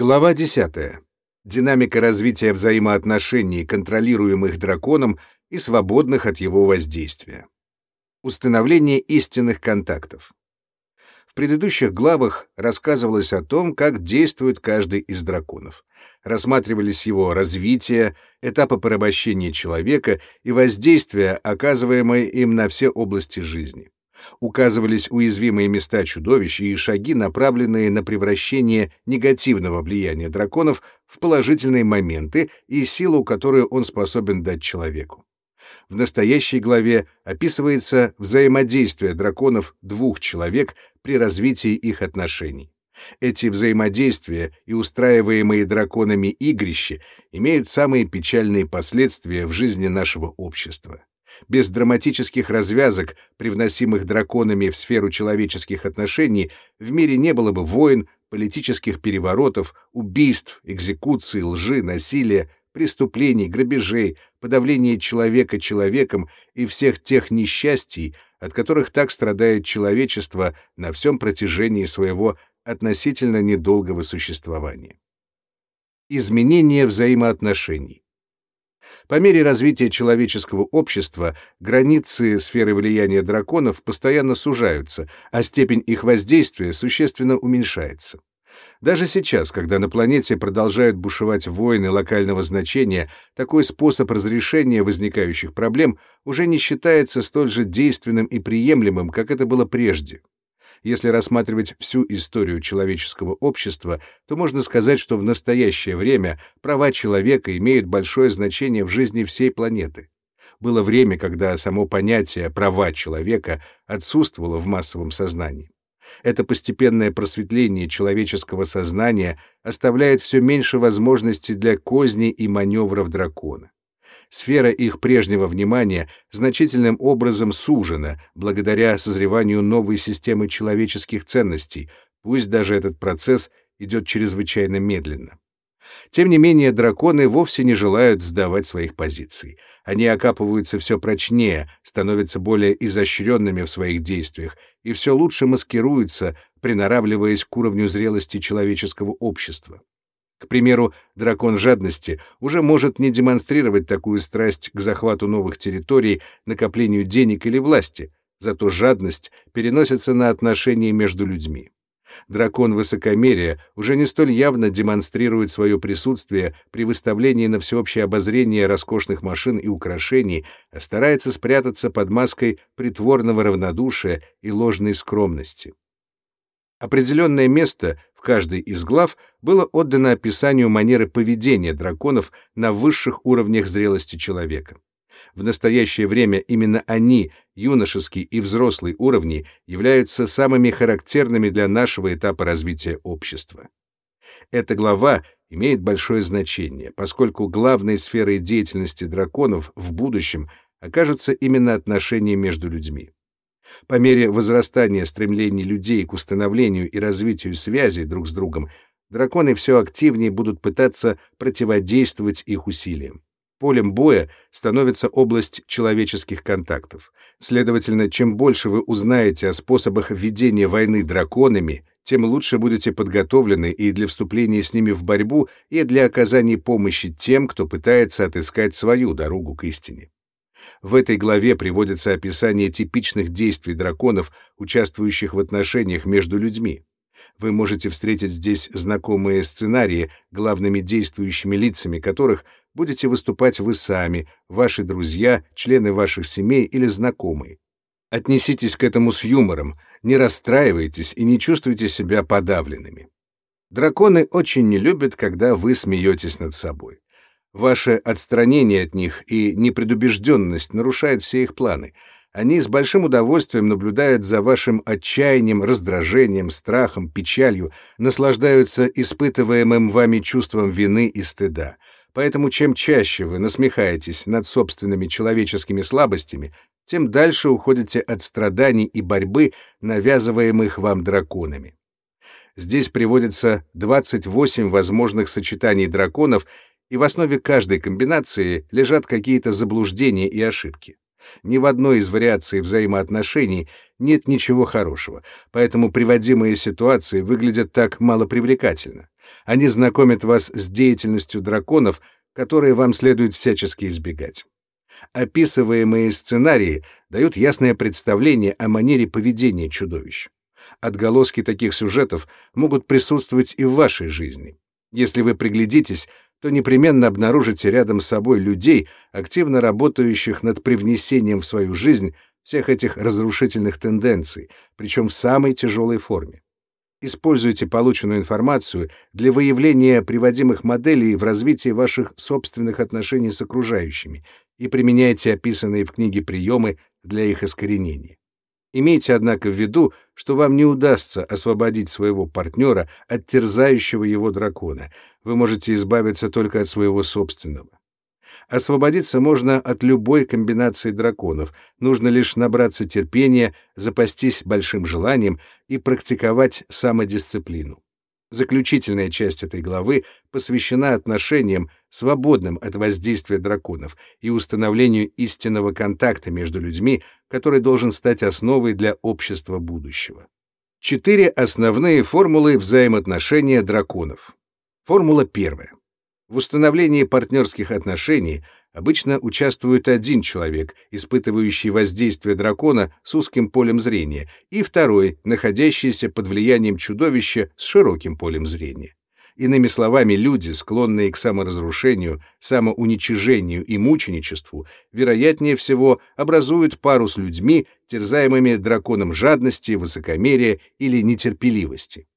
Глава 10. Динамика развития взаимоотношений, контролируемых драконом и свободных от его воздействия. Установление истинных контактов. В предыдущих главах рассказывалось о том, как действует каждый из драконов. Рассматривались его развитие, этапы порабощения человека и воздействия, оказываемые им на все области жизни указывались уязвимые места чудовищ и шаги, направленные на превращение негативного влияния драконов в положительные моменты и силу, которую он способен дать человеку. В настоящей главе описывается взаимодействие драконов двух человек при развитии их отношений. Эти взаимодействия и устраиваемые драконами игрища имеют самые печальные последствия в жизни нашего общества. Без драматических развязок, привносимых драконами в сферу человеческих отношений, в мире не было бы войн, политических переворотов, убийств, экзекуций, лжи, насилия, преступлений, грабежей, подавления человека человеком и всех тех несчастий, от которых так страдает человечество на всем протяжении своего относительно недолгого существования. Изменение взаимоотношений. По мере развития человеческого общества границы сферы влияния драконов постоянно сужаются, а степень их воздействия существенно уменьшается. Даже сейчас, когда на планете продолжают бушевать войны локального значения, такой способ разрешения возникающих проблем уже не считается столь же действенным и приемлемым, как это было прежде. Если рассматривать всю историю человеческого общества, то можно сказать, что в настоящее время права человека имеют большое значение в жизни всей планеты. Было время, когда само понятие «права человека» отсутствовало в массовом сознании. Это постепенное просветление человеческого сознания оставляет все меньше возможностей для козней и маневров дракона сфера их прежнего внимания значительным образом сужена благодаря созреванию новой системы человеческих ценностей, пусть даже этот процесс идет чрезвычайно медленно. Тем не менее, драконы вовсе не желают сдавать своих позиций. Они окапываются все прочнее, становятся более изощренными в своих действиях и все лучше маскируются, приноравливаясь к уровню зрелости человеческого общества. К примеру, дракон жадности уже может не демонстрировать такую страсть к захвату новых территорий, накоплению денег или власти, зато жадность переносится на отношения между людьми. Дракон высокомерия уже не столь явно демонстрирует свое присутствие при выставлении на всеобщее обозрение роскошных машин и украшений, а старается спрятаться под маской притворного равнодушия и ложной скромности. Определенное место в каждой из глав было отдано описанию манеры поведения драконов на высших уровнях зрелости человека. В настоящее время именно они, юношеский и взрослый уровни, являются самыми характерными для нашего этапа развития общества. Эта глава имеет большое значение, поскольку главной сферой деятельности драконов в будущем окажутся именно отношения между людьми. По мере возрастания стремлений людей к установлению и развитию связей друг с другом, драконы все активнее будут пытаться противодействовать их усилиям. Полем боя становится область человеческих контактов. Следовательно, чем больше вы узнаете о способах ведения войны драконами, тем лучше будете подготовлены и для вступления с ними в борьбу, и для оказания помощи тем, кто пытается отыскать свою дорогу к истине. В этой главе приводится описание типичных действий драконов, участвующих в отношениях между людьми. Вы можете встретить здесь знакомые сценарии, главными действующими лицами которых будете выступать вы сами, ваши друзья, члены ваших семей или знакомые. Отнеситесь к этому с юмором, не расстраивайтесь и не чувствуйте себя подавленными. Драконы очень не любят, когда вы смеетесь над собой. Ваше отстранение от них и непредубежденность нарушают все их планы. Они с большим удовольствием наблюдают за вашим отчаянием, раздражением, страхом, печалью, наслаждаются испытываемым вами чувством вины и стыда. Поэтому чем чаще вы насмехаетесь над собственными человеческими слабостями, тем дальше уходите от страданий и борьбы, навязываемых вам драконами. Здесь приводится 28 возможных сочетаний драконов и в основе каждой комбинации лежат какие-то заблуждения и ошибки. Ни в одной из вариаций взаимоотношений нет ничего хорошего, поэтому приводимые ситуации выглядят так малопривлекательно. Они знакомят вас с деятельностью драконов, которые вам следует всячески избегать. Описываемые сценарии дают ясное представление о манере поведения чудовищ. Отголоски таких сюжетов могут присутствовать и в вашей жизни. Если вы приглядитесь, то непременно обнаружите рядом с собой людей, активно работающих над привнесением в свою жизнь всех этих разрушительных тенденций, причем в самой тяжелой форме. Используйте полученную информацию для выявления приводимых моделей в развитии ваших собственных отношений с окружающими и применяйте описанные в книге приемы для их искоренения. Имейте, однако, в виду, что вам не удастся освободить своего партнера от терзающего его дракона. Вы можете избавиться только от своего собственного. Освободиться можно от любой комбинации драконов. Нужно лишь набраться терпения, запастись большим желанием и практиковать самодисциплину. Заключительная часть этой главы посвящена отношениям, свободным от воздействия драконов, и установлению истинного контакта между людьми, который должен стать основой для общества будущего. Четыре основные формулы взаимоотношения драконов. Формула первая. В установлении партнерских отношений обычно участвует один человек, испытывающий воздействие дракона с узким полем зрения, и второй, находящийся под влиянием чудовища с широким полем зрения. Иными словами, люди, склонные к саморазрушению, самоуничижению и мученичеству, вероятнее всего образуют пару с людьми, терзаемыми драконом жадности, высокомерия или нетерпеливости.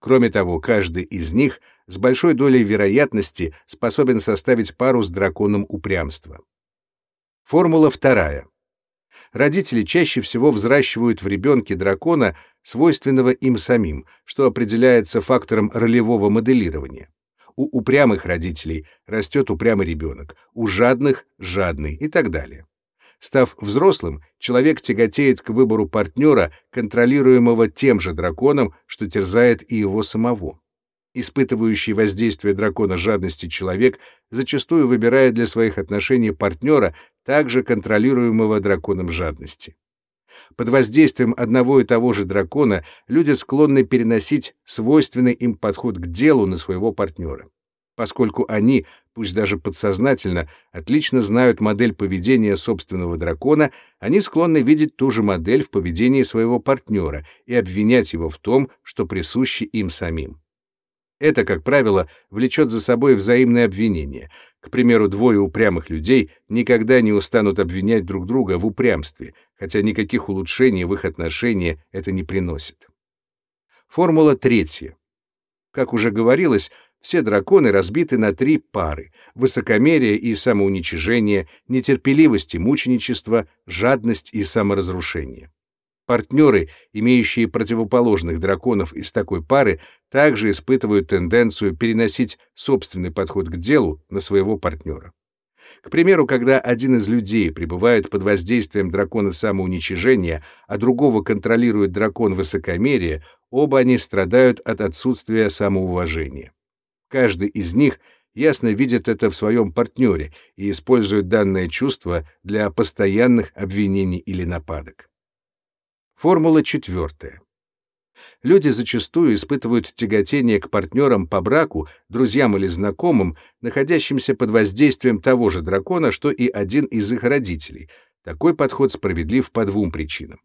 Кроме того, каждый из них — с большой долей вероятности способен составить пару с драконом упрямства. Формула вторая. Родители чаще всего взращивают в ребенке дракона, свойственного им самим, что определяется фактором ролевого моделирования. У упрямых родителей растет упрямый ребенок, у жадных — жадный и так далее. Став взрослым, человек тяготеет к выбору партнера, контролируемого тем же драконом, что терзает и его самого. Испытывающий воздействие дракона жадности человек зачастую выбирает для своих отношений партнера, также контролируемого драконом жадности. Под воздействием одного и того же дракона люди склонны переносить свойственный им подход к делу на своего партнера. Поскольку они, пусть даже подсознательно, отлично знают модель поведения собственного дракона, они склонны видеть ту же модель в поведении своего партнера и обвинять его в том, что присуще им самим. Это, как правило, влечет за собой взаимное обвинение. К примеру, двое упрямых людей никогда не устанут обвинять друг друга в упрямстве, хотя никаких улучшений в их отношении это не приносит. Формула третья. Как уже говорилось, все драконы разбиты на три пары — высокомерие и самоуничижение, нетерпеливость и мученичество, жадность и саморазрушение. Партнеры, имеющие противоположных драконов из такой пары, также испытывают тенденцию переносить собственный подход к делу на своего партнера. К примеру, когда один из людей пребывает под воздействием дракона самоуничижения, а другого контролирует дракон высокомерия, оба они страдают от отсутствия самоуважения. Каждый из них ясно видит это в своем партнере и использует данное чувство для постоянных обвинений или нападок. Формула четвертая. Люди зачастую испытывают тяготение к партнерам по браку, друзьям или знакомым, находящимся под воздействием того же дракона, что и один из их родителей. Такой подход справедлив по двум причинам.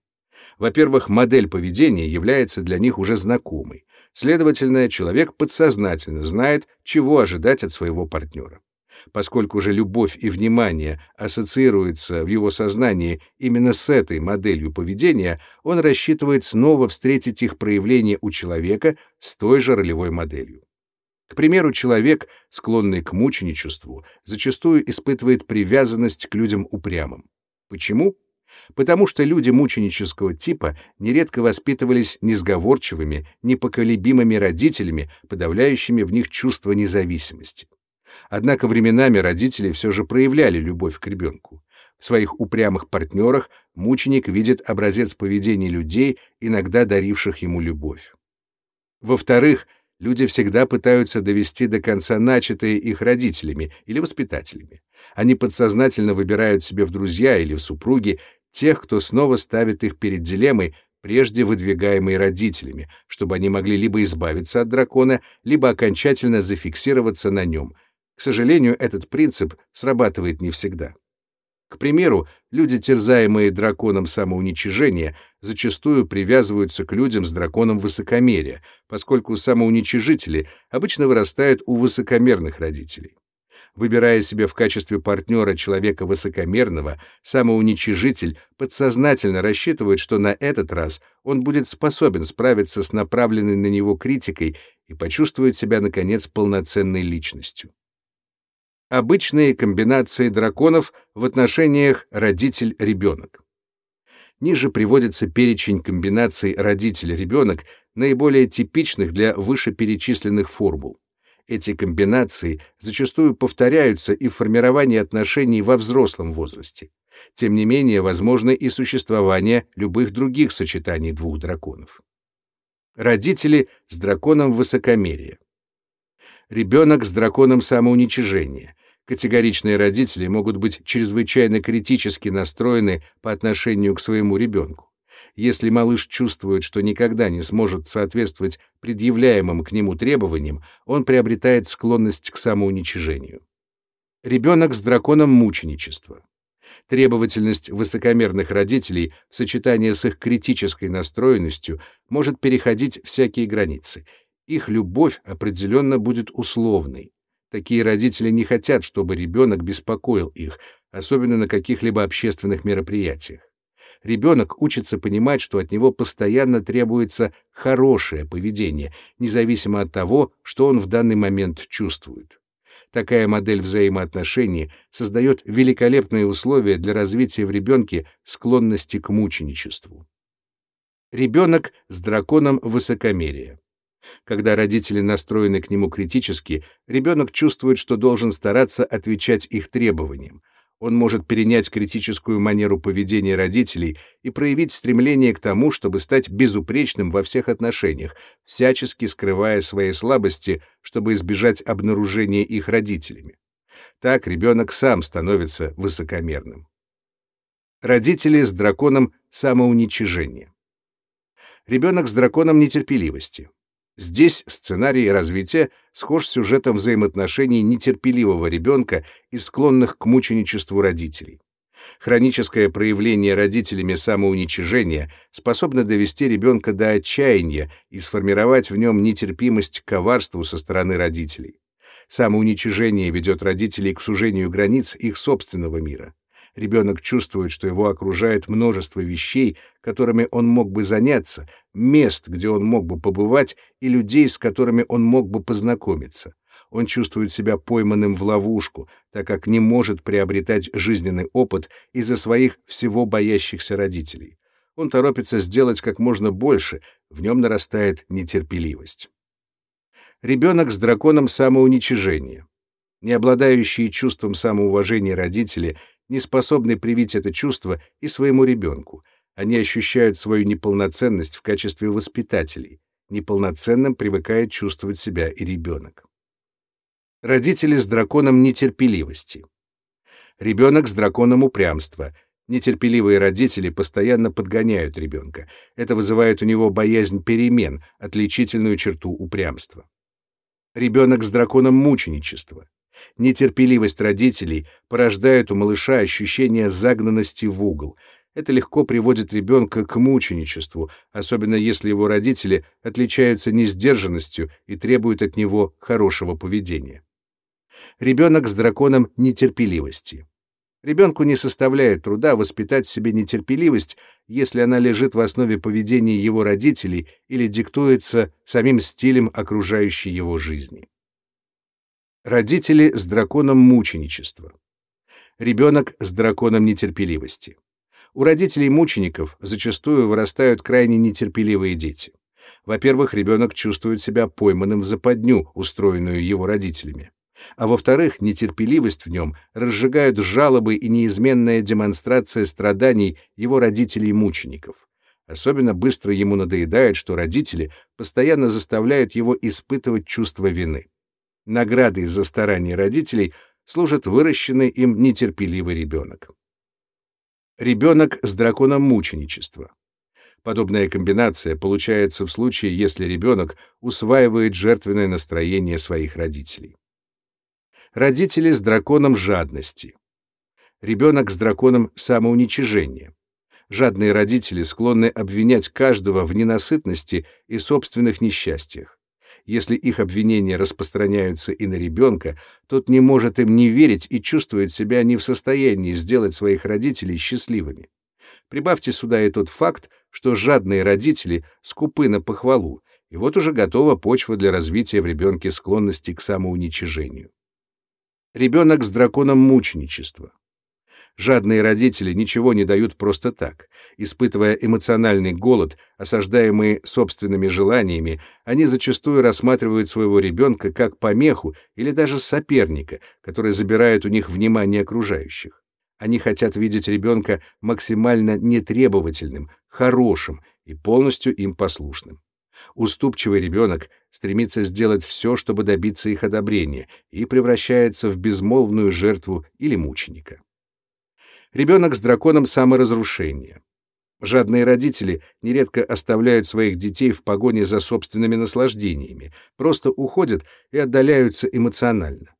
Во-первых, модель поведения является для них уже знакомой. Следовательно, человек подсознательно знает, чего ожидать от своего партнера. Поскольку же любовь и внимание ассоциируются в его сознании именно с этой моделью поведения, он рассчитывает снова встретить их проявление у человека с той же ролевой моделью. К примеру, человек, склонный к мученичеству, зачастую испытывает привязанность к людям упрямым. Почему? Потому что люди мученического типа нередко воспитывались несговорчивыми, непоколебимыми родителями, подавляющими в них чувство независимости. Однако временами родители все же проявляли любовь к ребенку. В своих упрямых партнерах мученик видит образец поведения людей, иногда даривших ему любовь. Во-вторых, люди всегда пытаются довести до конца начатое их родителями или воспитателями. Они подсознательно выбирают себе в друзья или в супруги тех, кто снова ставит их перед дилеммой, прежде выдвигаемой родителями, чтобы они могли либо избавиться от дракона, либо окончательно зафиксироваться на нем. К сожалению, этот принцип срабатывает не всегда. К примеру, люди, терзаемые драконом самоуничижения, зачастую привязываются к людям с драконом высокомерия, поскольку самоуничижители обычно вырастают у высокомерных родителей. Выбирая себе в качестве партнера человека высокомерного, самоуничижитель подсознательно рассчитывает, что на этот раз он будет способен справиться с направленной на него критикой и почувствует себя, наконец, полноценной личностью обычные комбинации драконов в отношениях родитель-ребенок. Ниже приводится перечень комбинаций родитель-ребенок, наиболее типичных для вышеперечисленных формул. Эти комбинации зачастую повторяются и в формировании отношений во взрослом возрасте. Тем не менее, возможно и существование любых других сочетаний двух драконов. Родители с драконом высокомерия. Ребенок с драконом самоуничижения, Категоричные родители могут быть чрезвычайно критически настроены по отношению к своему ребенку. Если малыш чувствует, что никогда не сможет соответствовать предъявляемым к нему требованиям, он приобретает склонность к самоуничижению. Ребенок с драконом мученичества. Требовательность высокомерных родителей в сочетании с их критической настроенностью может переходить всякие границы. Их любовь определенно будет условной. Такие родители не хотят, чтобы ребенок беспокоил их, особенно на каких-либо общественных мероприятиях. Ребенок учится понимать, что от него постоянно требуется хорошее поведение, независимо от того, что он в данный момент чувствует. Такая модель взаимоотношений создает великолепные условия для развития в ребенке склонности к мученичеству. Ребенок с драконом высокомерия. Когда родители настроены к нему критически, ребенок чувствует, что должен стараться отвечать их требованиям. Он может перенять критическую манеру поведения родителей и проявить стремление к тому, чтобы стать безупречным во всех отношениях, всячески скрывая свои слабости, чтобы избежать обнаружения их родителями. Так ребенок сам становится высокомерным. Родители с драконом самоуничижения. Ребенок с драконом нетерпеливости. Здесь сценарий развития схож с сюжетом взаимоотношений нетерпеливого ребенка и склонных к мученичеству родителей. Хроническое проявление родителями самоуничижения способно довести ребенка до отчаяния и сформировать в нем нетерпимость к коварству со стороны родителей. Самоуничижение ведет родителей к сужению границ их собственного мира ребенок чувствует, что его окружает множество вещей, которыми он мог бы заняться, мест, где он мог бы побывать, и людей, с которыми он мог бы познакомиться. Он чувствует себя пойманным в ловушку, так как не может приобретать жизненный опыт из-за своих всего боящихся родителей. Он торопится сделать как можно больше, в нем нарастает нетерпеливость. Ребенок с драконом самоуничижения. Не обладающие чувством самоуважения родители не способны привить это чувство и своему ребенку. Они ощущают свою неполноценность в качестве воспитателей. Неполноценным привыкает чувствовать себя и ребенок. Родители с драконом нетерпеливости. Ребенок с драконом упрямства. Нетерпеливые родители постоянно подгоняют ребенка. Это вызывает у него боязнь перемен, отличительную черту упрямства. Ребенок с драконом мученичества. Нетерпеливость родителей порождает у малыша ощущение загнанности в угол. Это легко приводит ребенка к мученичеству, особенно если его родители отличаются несдержанностью и требуют от него хорошего поведения. Ребенок с драконом нетерпеливости. Ребенку не составляет труда воспитать в себе нетерпеливость, если она лежит в основе поведения его родителей или диктуется самим стилем окружающей его жизни. Родители с драконом мученичества. Ребенок с драконом нетерпеливости. У родителей мучеников зачастую вырастают крайне нетерпеливые дети. Во-первых, ребенок чувствует себя пойманным в западню, устроенную его родителями. А во-вторых, нетерпеливость в нем разжигают жалобы и неизменная демонстрация страданий его родителей-мучеников. Особенно быстро ему надоедает, что родители постоянно заставляют его испытывать чувство вины. Наградой за старания родителей служит выращенный им нетерпеливый ребенок. Ребенок с драконом мученичества. Подобная комбинация получается в случае, если ребенок усваивает жертвенное настроение своих родителей. Родители с драконом жадности. Ребенок с драконом самоуничижения. Жадные родители склонны обвинять каждого в ненасытности и собственных несчастьях. Если их обвинения распространяются и на ребенка, тот не может им не верить и чувствует себя не в состоянии сделать своих родителей счастливыми. Прибавьте сюда и тот факт, что жадные родители скупы на похвалу, и вот уже готова почва для развития в ребенке склонности к самоуничижению. Ребенок с драконом мученичества. Жадные родители ничего не дают просто так. Испытывая эмоциональный голод, осаждаемые собственными желаниями, они зачастую рассматривают своего ребенка как помеху или даже соперника, который забирает у них внимание окружающих. Они хотят видеть ребенка максимально нетребовательным, хорошим и полностью им послушным. Уступчивый ребенок стремится сделать все, чтобы добиться их одобрения, и превращается в безмолвную жертву или мученика. Ребенок с драконом саморазрушения. Жадные родители нередко оставляют своих детей в погоне за собственными наслаждениями, просто уходят и отдаляются эмоционально.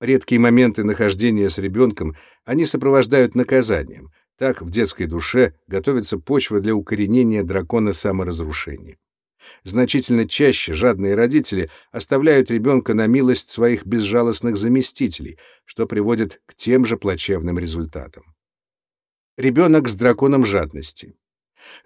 Редкие моменты нахождения с ребенком они сопровождают наказанием. Так в детской душе готовится почва для укоренения дракона саморазрушения. Значительно чаще жадные родители оставляют ребенка на милость своих безжалостных заместителей, что приводит к тем же плачевным результатам. Ребенок с драконом жадности.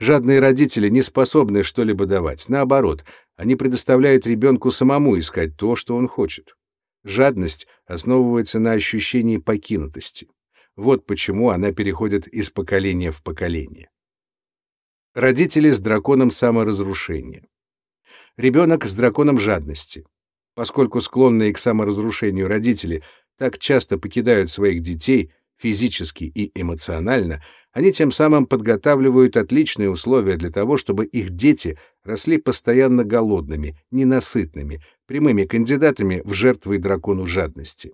Жадные родители не способны что-либо давать. Наоборот, они предоставляют ребенку самому искать то, что он хочет. Жадность основывается на ощущении покинутости. Вот почему она переходит из поколения в поколение. Родители с драконом саморазрушения. Ребенок с драконом жадности. Поскольку склонные к саморазрушению родители так часто покидают своих детей, физически и эмоционально, они тем самым подготавливают отличные условия для того, чтобы их дети росли постоянно голодными, ненасытными, прямыми кандидатами в жертвы дракону жадности.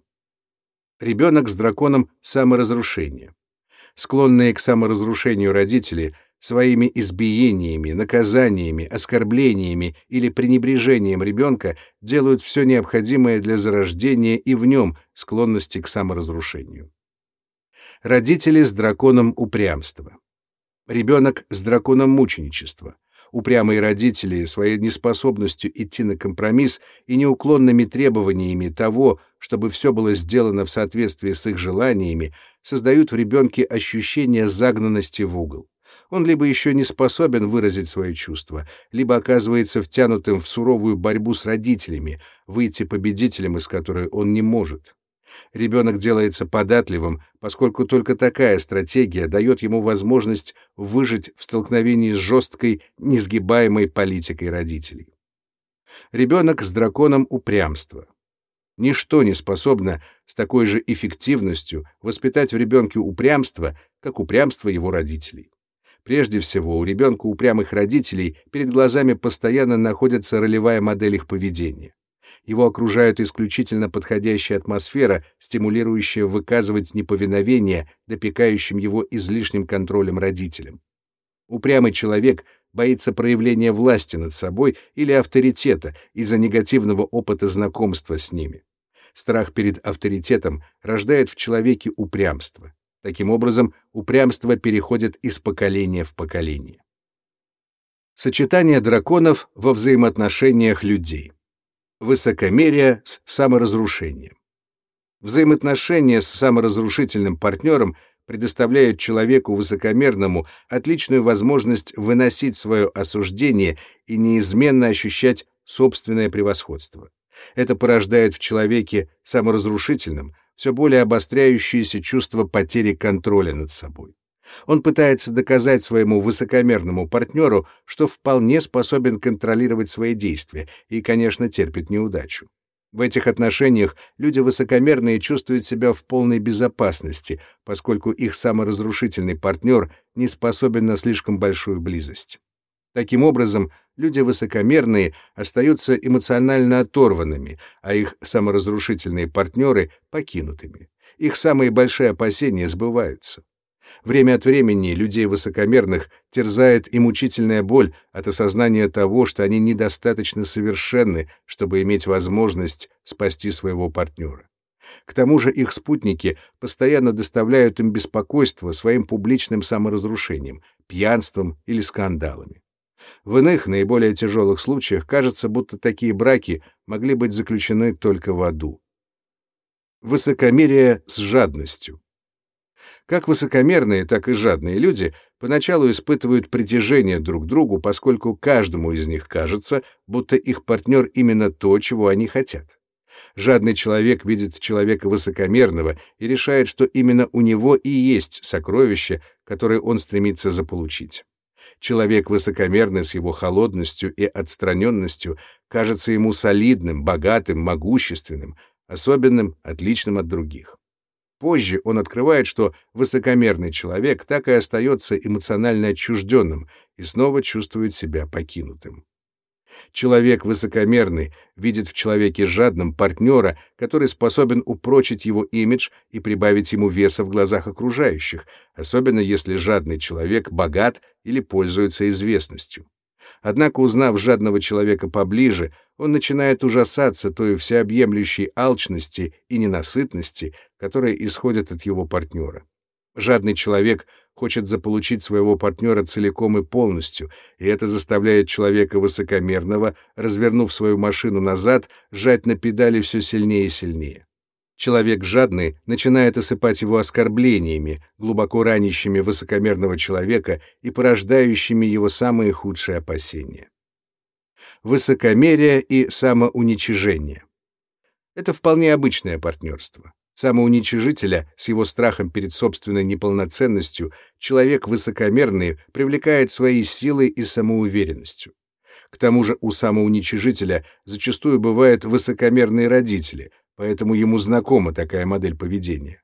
Ребенок с драконом саморазрушения. Склонные к саморазрушению родители своими избиениями, наказаниями, оскорблениями или пренебрежением ребенка делают все необходимое для зарождения и в нем склонности к саморазрушению родители с драконом упрямства. Ребенок с драконом мученичества. Упрямые родители своей неспособностью идти на компромисс и неуклонными требованиями того, чтобы все было сделано в соответствии с их желаниями, создают в ребенке ощущение загнанности в угол. Он либо еще не способен выразить свои чувства, либо оказывается втянутым в суровую борьбу с родителями, выйти победителем из которой он не может. Ребенок делается податливым, поскольку только такая стратегия дает ему возможность выжить в столкновении с жесткой, несгибаемой политикой родителей. Ребенок с драконом упрямства. Ничто не способно с такой же эффективностью воспитать в ребенке упрямство, как упрямство его родителей. Прежде всего, у ребенка упрямых родителей перед глазами постоянно находится ролевая модель их поведения его окружает исключительно подходящая атмосфера, стимулирующая выказывать неповиновение допекающим его излишним контролем родителям. Упрямый человек боится проявления власти над собой или авторитета из-за негативного опыта знакомства с ними. Страх перед авторитетом рождает в человеке упрямство. Таким образом, упрямство переходит из поколения в поколение. Сочетание драконов во взаимоотношениях людей высокомерие с саморазрушением. Взаимоотношения с саморазрушительным партнером предоставляют человеку высокомерному отличную возможность выносить свое осуждение и неизменно ощущать собственное превосходство. Это порождает в человеке саморазрушительном все более обостряющееся чувство потери контроля над собой. Он пытается доказать своему высокомерному партнеру, что вполне способен контролировать свои действия и, конечно, терпит неудачу. В этих отношениях люди высокомерные чувствуют себя в полной безопасности, поскольку их саморазрушительный партнер не способен на слишком большую близость. Таким образом, люди высокомерные остаются эмоционально оторванными, а их саморазрушительные партнеры — покинутыми. Их самые большие опасения сбываются. Время от времени людей высокомерных терзает и мучительная боль от осознания того, что они недостаточно совершенны, чтобы иметь возможность спасти своего партнера. К тому же их спутники постоянно доставляют им беспокойство своим публичным саморазрушением, пьянством или скандалами. В иных, наиболее тяжелых случаях кажется, будто такие браки могли быть заключены только в аду. Высокомерие с жадностью. Как высокомерные, так и жадные люди поначалу испытывают притяжение друг к другу, поскольку каждому из них кажется, будто их партнер именно то, чего они хотят. Жадный человек видит человека высокомерного и решает, что именно у него и есть сокровище, которое он стремится заполучить. Человек высокомерный с его холодностью и отстраненностью кажется ему солидным, богатым, могущественным, особенным, отличным от других. Позже он открывает, что высокомерный человек так и остается эмоционально отчужденным и снова чувствует себя покинутым. Человек высокомерный видит в человеке жадном партнера, который способен упрочить его имидж и прибавить ему веса в глазах окружающих, особенно если жадный человек богат или пользуется известностью. Однако, узнав жадного человека поближе, он начинает ужасаться той всеобъемлющей алчности и ненасытности, которая исходит от его партнера. Жадный человек хочет заполучить своего партнера целиком и полностью, и это заставляет человека высокомерного, развернув свою машину назад, сжать на педали все сильнее и сильнее. Человек жадный начинает осыпать его оскорблениями, глубоко ранящими высокомерного человека и порождающими его самые худшие опасения. Высокомерие и самоуничижение. Это вполне обычное партнерство. Самоуничижителя с его страхом перед собственной неполноценностью человек высокомерный привлекает своей силой и самоуверенностью. К тому же у самоуничижителя зачастую бывают высокомерные родители, поэтому ему знакома такая модель поведения.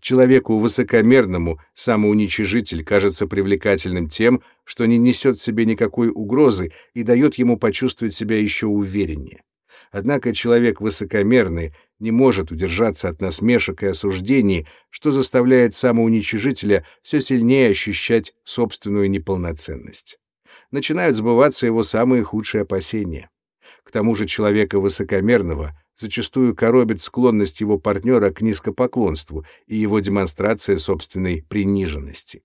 Человеку высокомерному самоуничижитель кажется привлекательным тем, что не несет в себе никакой угрозы и дает ему почувствовать себя еще увереннее. Однако человек высокомерный не может удержаться от насмешек и осуждений, что заставляет самоуничижителя все сильнее ощущать собственную неполноценность. Начинают сбываться его самые худшие опасения. К тому же человека высокомерного зачастую коробит склонность его партнера к низкопоклонству и его демонстрация собственной приниженности.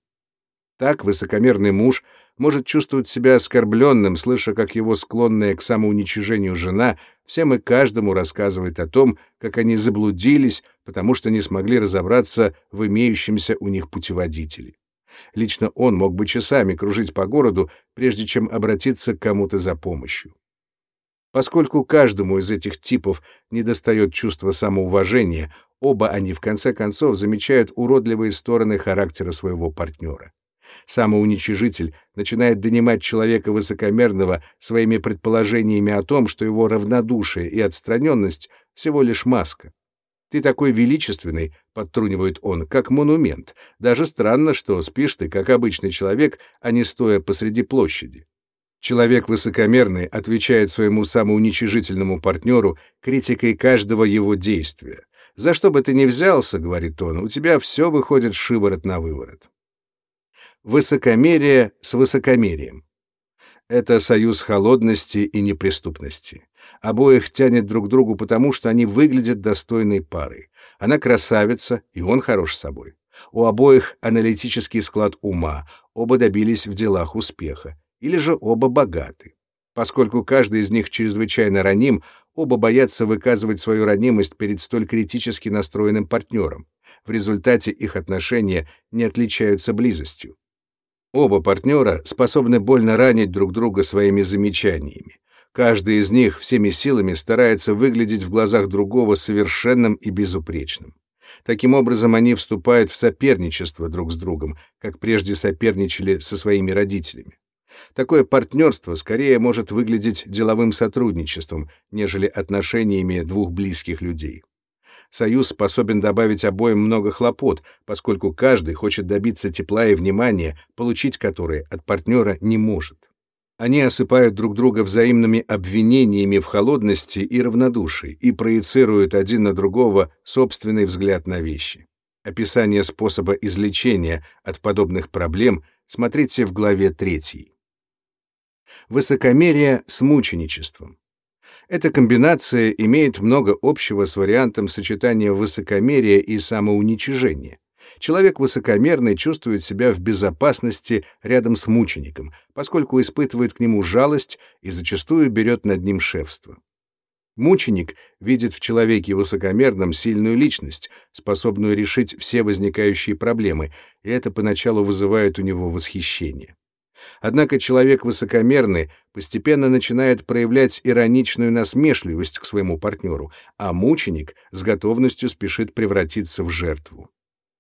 Так высокомерный муж может чувствовать себя оскорбленным, слыша, как его склонная к самоуничижению жена всем и каждому рассказывает о том, как они заблудились, потому что не смогли разобраться в имеющемся у них путеводителе. Лично он мог бы часами кружить по городу, прежде чем обратиться к кому-то за помощью. Поскольку каждому из этих типов недостает чувства самоуважения, оба они в конце концов замечают уродливые стороны характера своего партнера. Самоуничижитель начинает донимать человека высокомерного своими предположениями о том, что его равнодушие и отстраненность — всего лишь маска. «Ты такой величественный», — подтрунивает он, — «как монумент. Даже странно, что спишь ты, как обычный человек, а не стоя посреди площади». Человек высокомерный отвечает своему самоуничижительному партнеру критикой каждого его действия. «За что бы ты ни взялся, — говорит он, — у тебя все выходит шиворот на выворот». Высокомерие с высокомерием. Это союз холодности и неприступности. Обоих тянет друг к другу потому, что они выглядят достойной парой. Она красавица, и он хорош собой. У обоих аналитический склад ума, оба добились в делах успеха, или же оба богаты. Поскольку каждый из них чрезвычайно раним, оба боятся выказывать свою ранимость перед столь критически настроенным партнером. В результате их отношения не отличаются близостью. Оба партнера способны больно ранить друг друга своими замечаниями. Каждый из них всеми силами старается выглядеть в глазах другого совершенным и безупречным. Таким образом, они вступают в соперничество друг с другом, как прежде соперничали со своими родителями. Такое партнерство скорее может выглядеть деловым сотрудничеством, нежели отношениями двух близких людей. Союз способен добавить обоим много хлопот, поскольку каждый хочет добиться тепла и внимания, получить которые от партнера не может. Они осыпают друг друга взаимными обвинениями в холодности и равнодушии и проецируют один на другого собственный взгляд на вещи. Описание способа излечения от подобных проблем смотрите в главе 3. Высокомерие с мученичеством. Эта комбинация имеет много общего с вариантом сочетания высокомерия и самоуничижения. Человек высокомерный чувствует себя в безопасности рядом с мучеником, поскольку испытывает к нему жалость и зачастую берет над ним шефство. Мученик видит в человеке высокомерном сильную личность, способную решить все возникающие проблемы, и это поначалу вызывает у него восхищение. Однако человек высокомерный постепенно начинает проявлять ироничную насмешливость к своему партнеру, а мученик с готовностью спешит превратиться в жертву.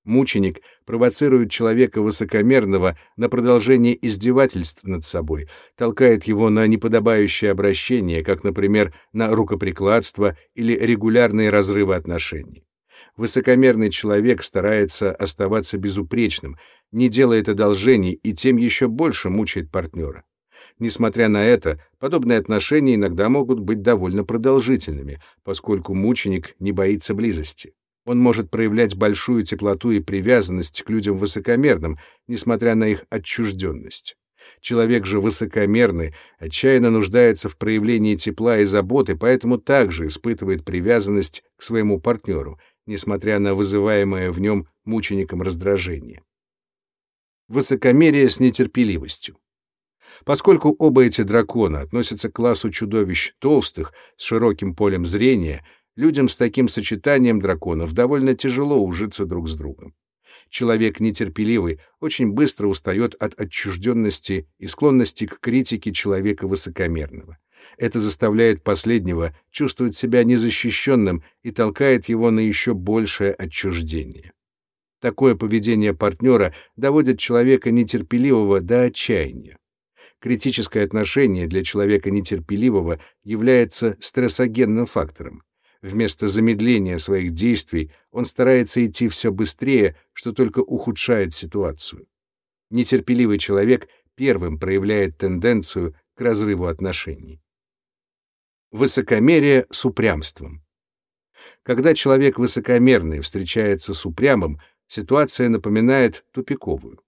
Мученик провоцирует человека высокомерного на продолжение издевательств над собой, толкает его на неподобающее обращение, как, например, на рукоприкладство или регулярные разрывы отношений. Высокомерный человек старается оставаться безупречным, не делает одолжений и тем еще больше мучает партнера. Несмотря на это, подобные отношения иногда могут быть довольно продолжительными, поскольку мученик не боится близости. Он может проявлять большую теплоту и привязанность к людям высокомерным, несмотря на их отчужденность. Человек же высокомерный, отчаянно нуждается в проявлении тепла и заботы, поэтому также испытывает привязанность к своему партнеру, несмотря на вызываемое в нем мучеником раздражение. Высокомерие с нетерпеливостью. Поскольку оба эти дракона относятся к классу чудовищ толстых, с широким полем зрения, Людям с таким сочетанием драконов довольно тяжело ужиться друг с другом. Человек нетерпеливый очень быстро устает от отчужденности и склонности к критике человека высокомерного. Это заставляет последнего чувствовать себя незащищенным и толкает его на еще большее отчуждение. Такое поведение партнера доводит человека нетерпеливого до отчаяния. Критическое отношение для человека нетерпеливого является стрессогенным фактором. Вместо замедления своих действий он старается идти все быстрее, что только ухудшает ситуацию. Нетерпеливый человек первым проявляет тенденцию к разрыву отношений. Высокомерие с упрямством. Когда человек высокомерный встречается с упрямым, ситуация напоминает тупиковую.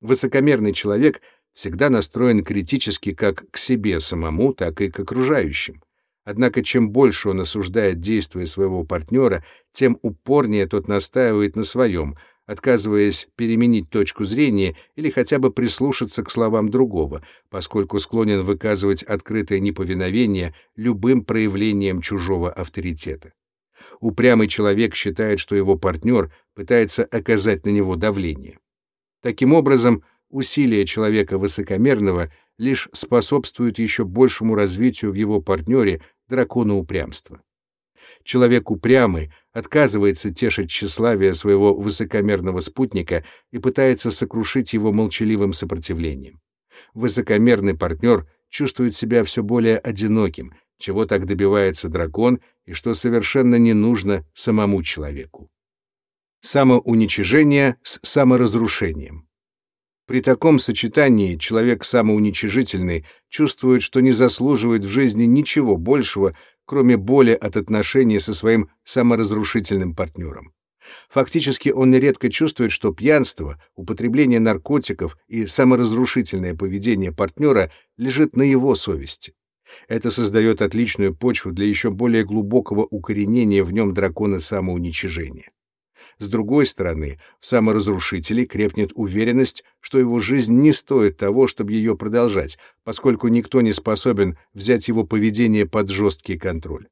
Высокомерный человек всегда настроен критически как к себе самому, так и к окружающим. Однако чем больше он осуждает действия своего партнера, тем упорнее тот настаивает на своем, отказываясь переменить точку зрения или хотя бы прислушаться к словам другого, поскольку склонен выказывать открытое неповиновение любым проявлением чужого авторитета. Упрямый человек считает, что его партнер пытается оказать на него давление. Таким образом, усилия человека высокомерного лишь способствуют еще большему развитию в его партнере дракона упрямства. Человек упрямый отказывается тешить тщеславие своего высокомерного спутника и пытается сокрушить его молчаливым сопротивлением. Высокомерный партнер чувствует себя все более одиноким, чего так добивается дракон и что совершенно не нужно самому человеку. Самоуничижение с саморазрушением. При таком сочетании человек самоуничижительный чувствует, что не заслуживает в жизни ничего большего, кроме боли от отношений со своим саморазрушительным партнером. Фактически он нередко чувствует, что пьянство, употребление наркотиков и саморазрушительное поведение партнера лежит на его совести. Это создает отличную почву для еще более глубокого укоренения в нем дракона самоуничижения. С другой стороны, в саморазрушителе крепнет уверенность, что его жизнь не стоит того, чтобы ее продолжать, поскольку никто не способен взять его поведение под жесткий контроль.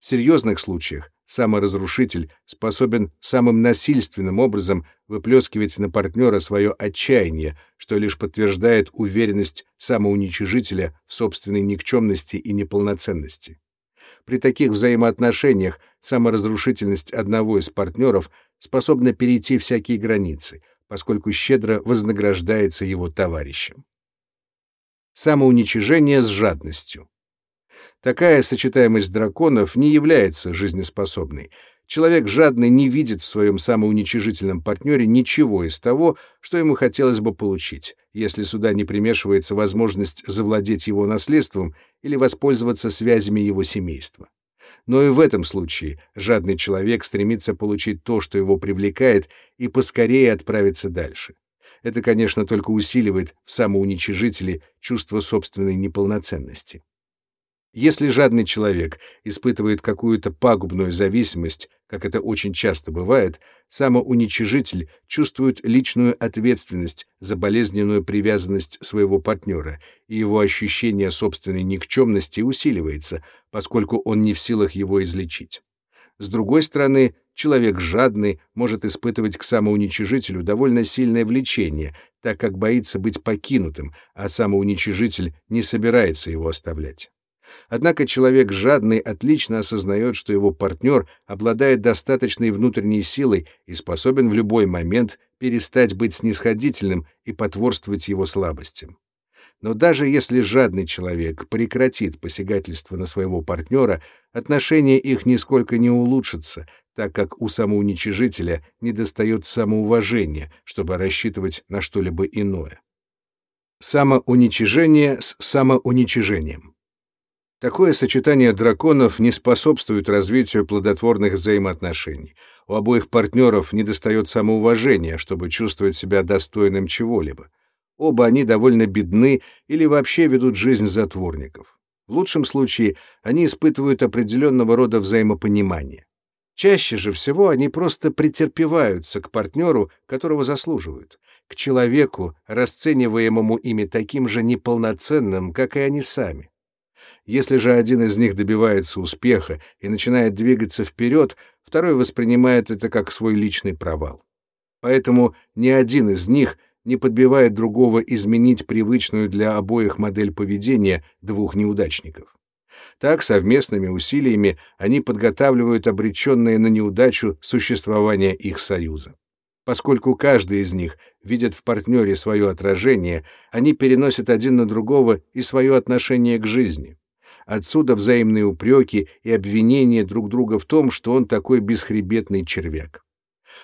В серьезных случаях саморазрушитель способен самым насильственным образом выплескивать на партнера свое отчаяние, что лишь подтверждает уверенность самоуничижителя в собственной никчемности и неполноценности. При таких взаимоотношениях саморазрушительность одного из партнеров способна перейти всякие границы, поскольку щедро вознаграждается его товарищем. Самоуничижение с жадностью. Такая сочетаемость драконов не является жизнеспособной. Человек жадный не видит в своем самоуничижительном партнере ничего из того, что ему хотелось бы получить, если сюда не примешивается возможность завладеть его наследством или воспользоваться связями его семейства. Но и в этом случае жадный человек стремится получить то, что его привлекает, и поскорее отправиться дальше. Это, конечно, только усиливает в самоуничижителе чувство собственной неполноценности. Если жадный человек испытывает какую-то пагубную зависимость, как это очень часто бывает, самоуничижитель чувствует личную ответственность за болезненную привязанность своего партнера, и его ощущение собственной никчемности усиливается, поскольку он не в силах его излечить. С другой стороны, человек жадный может испытывать к самоуничижителю довольно сильное влечение, так как боится быть покинутым, а самоуничижитель не собирается его оставлять. Однако человек жадный отлично осознает, что его партнер обладает достаточной внутренней силой и способен в любой момент перестать быть снисходительным и потворствовать его слабостям. Но даже если жадный человек прекратит посягательство на своего партнера, отношения их нисколько не улучшатся, так как у самоуничижителя недостает самоуважения, чтобы рассчитывать на что-либо иное. Самоуничижение с самоуничижением. Такое сочетание драконов не способствует развитию плодотворных взаимоотношений. У обоих партнеров недостает самоуважения, чтобы чувствовать себя достойным чего-либо. Оба они довольно бедны или вообще ведут жизнь затворников. В лучшем случае они испытывают определенного рода взаимопонимание. Чаще же всего они просто претерпеваются к партнеру, которого заслуживают, к человеку, расцениваемому ими таким же неполноценным, как и они сами. Если же один из них добивается успеха и начинает двигаться вперед, второй воспринимает это как свой личный провал. Поэтому ни один из них не подбивает другого изменить привычную для обоих модель поведения двух неудачников. Так, совместными усилиями они подготавливают обреченное на неудачу существование их союза. Поскольку каждый из них видит в партнере свое отражение, они переносят один на другого и свое отношение к жизни. Отсюда взаимные упреки и обвинения друг друга в том, что он такой бесхребетный червяк.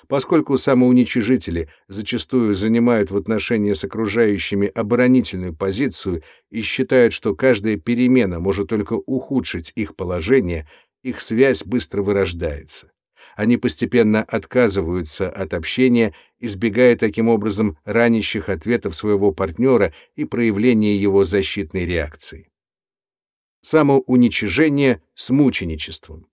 Поскольку самоуничижители зачастую занимают в отношении с окружающими оборонительную позицию и считают, что каждая перемена может только ухудшить их положение, их связь быстро вырождается. Они постепенно отказываются от общения, избегая таким образом ранящих ответов своего партнера и проявления его защитной реакции самоуничижение с мученичеством.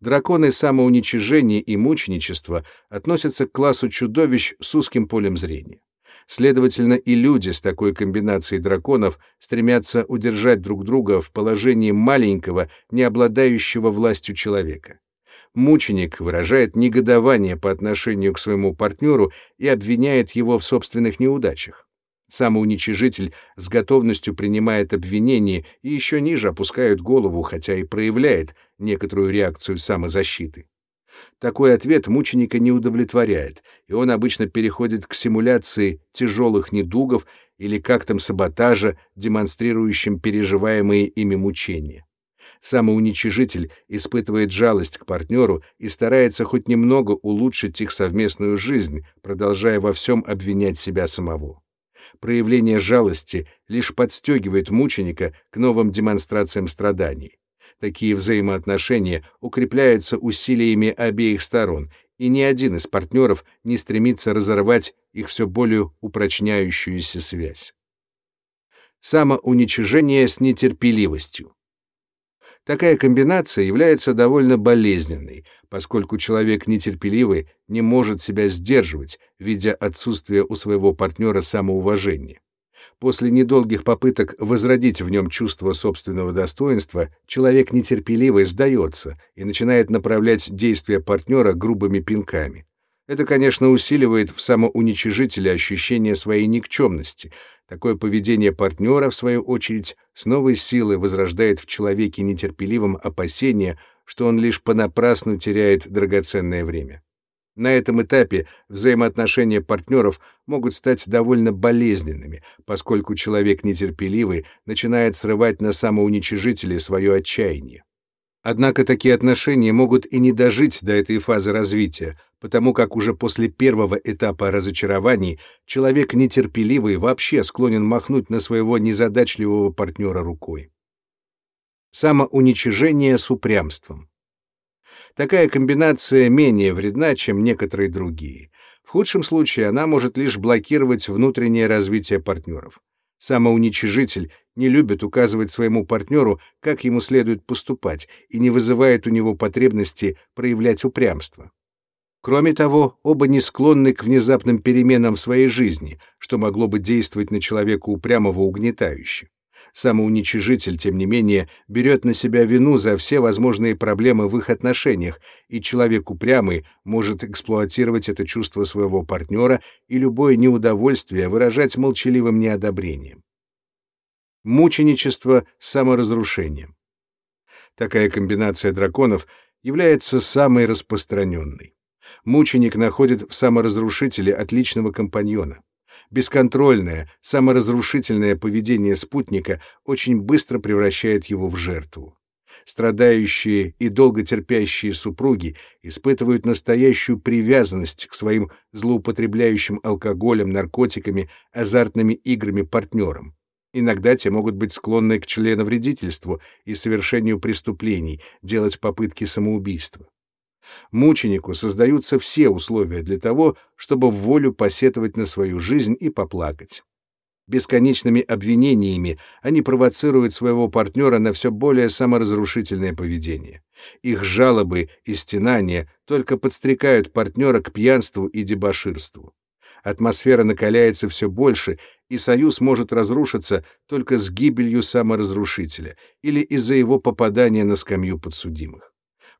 Драконы самоуничижения и мученичества относятся к классу чудовищ с узким полем зрения. Следовательно, и люди с такой комбинацией драконов стремятся удержать друг друга в положении маленького, не обладающего властью человека. Мученик выражает негодование по отношению к своему партнеру и обвиняет его в собственных неудачах. Самоуничижитель с готовностью принимает обвинение и еще ниже опускает голову, хотя и проявляет некоторую реакцию самозащиты. Такой ответ мученика не удовлетворяет, и он обычно переходит к симуляции тяжелых недугов или к актам саботажа, демонстрирующим переживаемые ими мучения. Самоуничижитель испытывает жалость к партнеру и старается хоть немного улучшить их совместную жизнь, продолжая во всем обвинять себя самого проявление жалости лишь подстегивает мученика к новым демонстрациям страданий. Такие взаимоотношения укрепляются усилиями обеих сторон, и ни один из партнеров не стремится разорвать их все более упрочняющуюся связь. Самоуничижение с нетерпеливостью. Такая комбинация является довольно болезненной, поскольку человек нетерпеливый не может себя сдерживать, видя отсутствие у своего партнера самоуважения. После недолгих попыток возродить в нем чувство собственного достоинства, человек нетерпеливый сдается и начинает направлять действия партнера грубыми пинками. Это, конечно, усиливает в самоуничижителе ощущение своей никчемности. Такое поведение партнера, в свою очередь, с новой силой возрождает в человеке нетерпеливом опасение, что он лишь понапрасну теряет драгоценное время. На этом этапе взаимоотношения партнеров могут стать довольно болезненными, поскольку человек нетерпеливый начинает срывать на самоуничижителе свое отчаяние. Однако такие отношения могут и не дожить до этой фазы развития, потому как уже после первого этапа разочарований человек нетерпеливый вообще склонен махнуть на своего незадачливого партнера рукой. Самоуничижение с упрямством. Такая комбинация менее вредна, чем некоторые другие. В худшем случае она может лишь блокировать внутреннее развитие партнеров. Самоуничижитель не любит указывать своему партнеру, как ему следует поступать, и не вызывает у него потребности проявлять упрямство. Кроме того, оба не склонны к внезапным переменам в своей жизни, что могло бы действовать на человека упрямого угнетающе. Самоуничижитель, тем не менее, берет на себя вину за все возможные проблемы в их отношениях, и человек упрямый может эксплуатировать это чувство своего партнера и любое неудовольствие выражать молчаливым неодобрением. Мученичество с саморазрушением. Такая комбинация драконов является самой распространенной. Мученик находит в саморазрушителе отличного компаньона. Бесконтрольное, саморазрушительное поведение спутника очень быстро превращает его в жертву. Страдающие и долго терпящие супруги испытывают настоящую привязанность к своим злоупотребляющим алкоголем, наркотиками, азартными играми партнерам. Иногда те могут быть склонны к членовредительству и совершению преступлений, делать попытки самоубийства. Мученику создаются все условия для того, чтобы в волю посетовать на свою жизнь и поплакать. Бесконечными обвинениями они провоцируют своего партнера на все более саморазрушительное поведение. Их жалобы и стенания только подстрекают партнера к пьянству и дебоширству. Атмосфера накаляется все больше, и союз может разрушиться только с гибелью саморазрушителя или из-за его попадания на скамью подсудимых.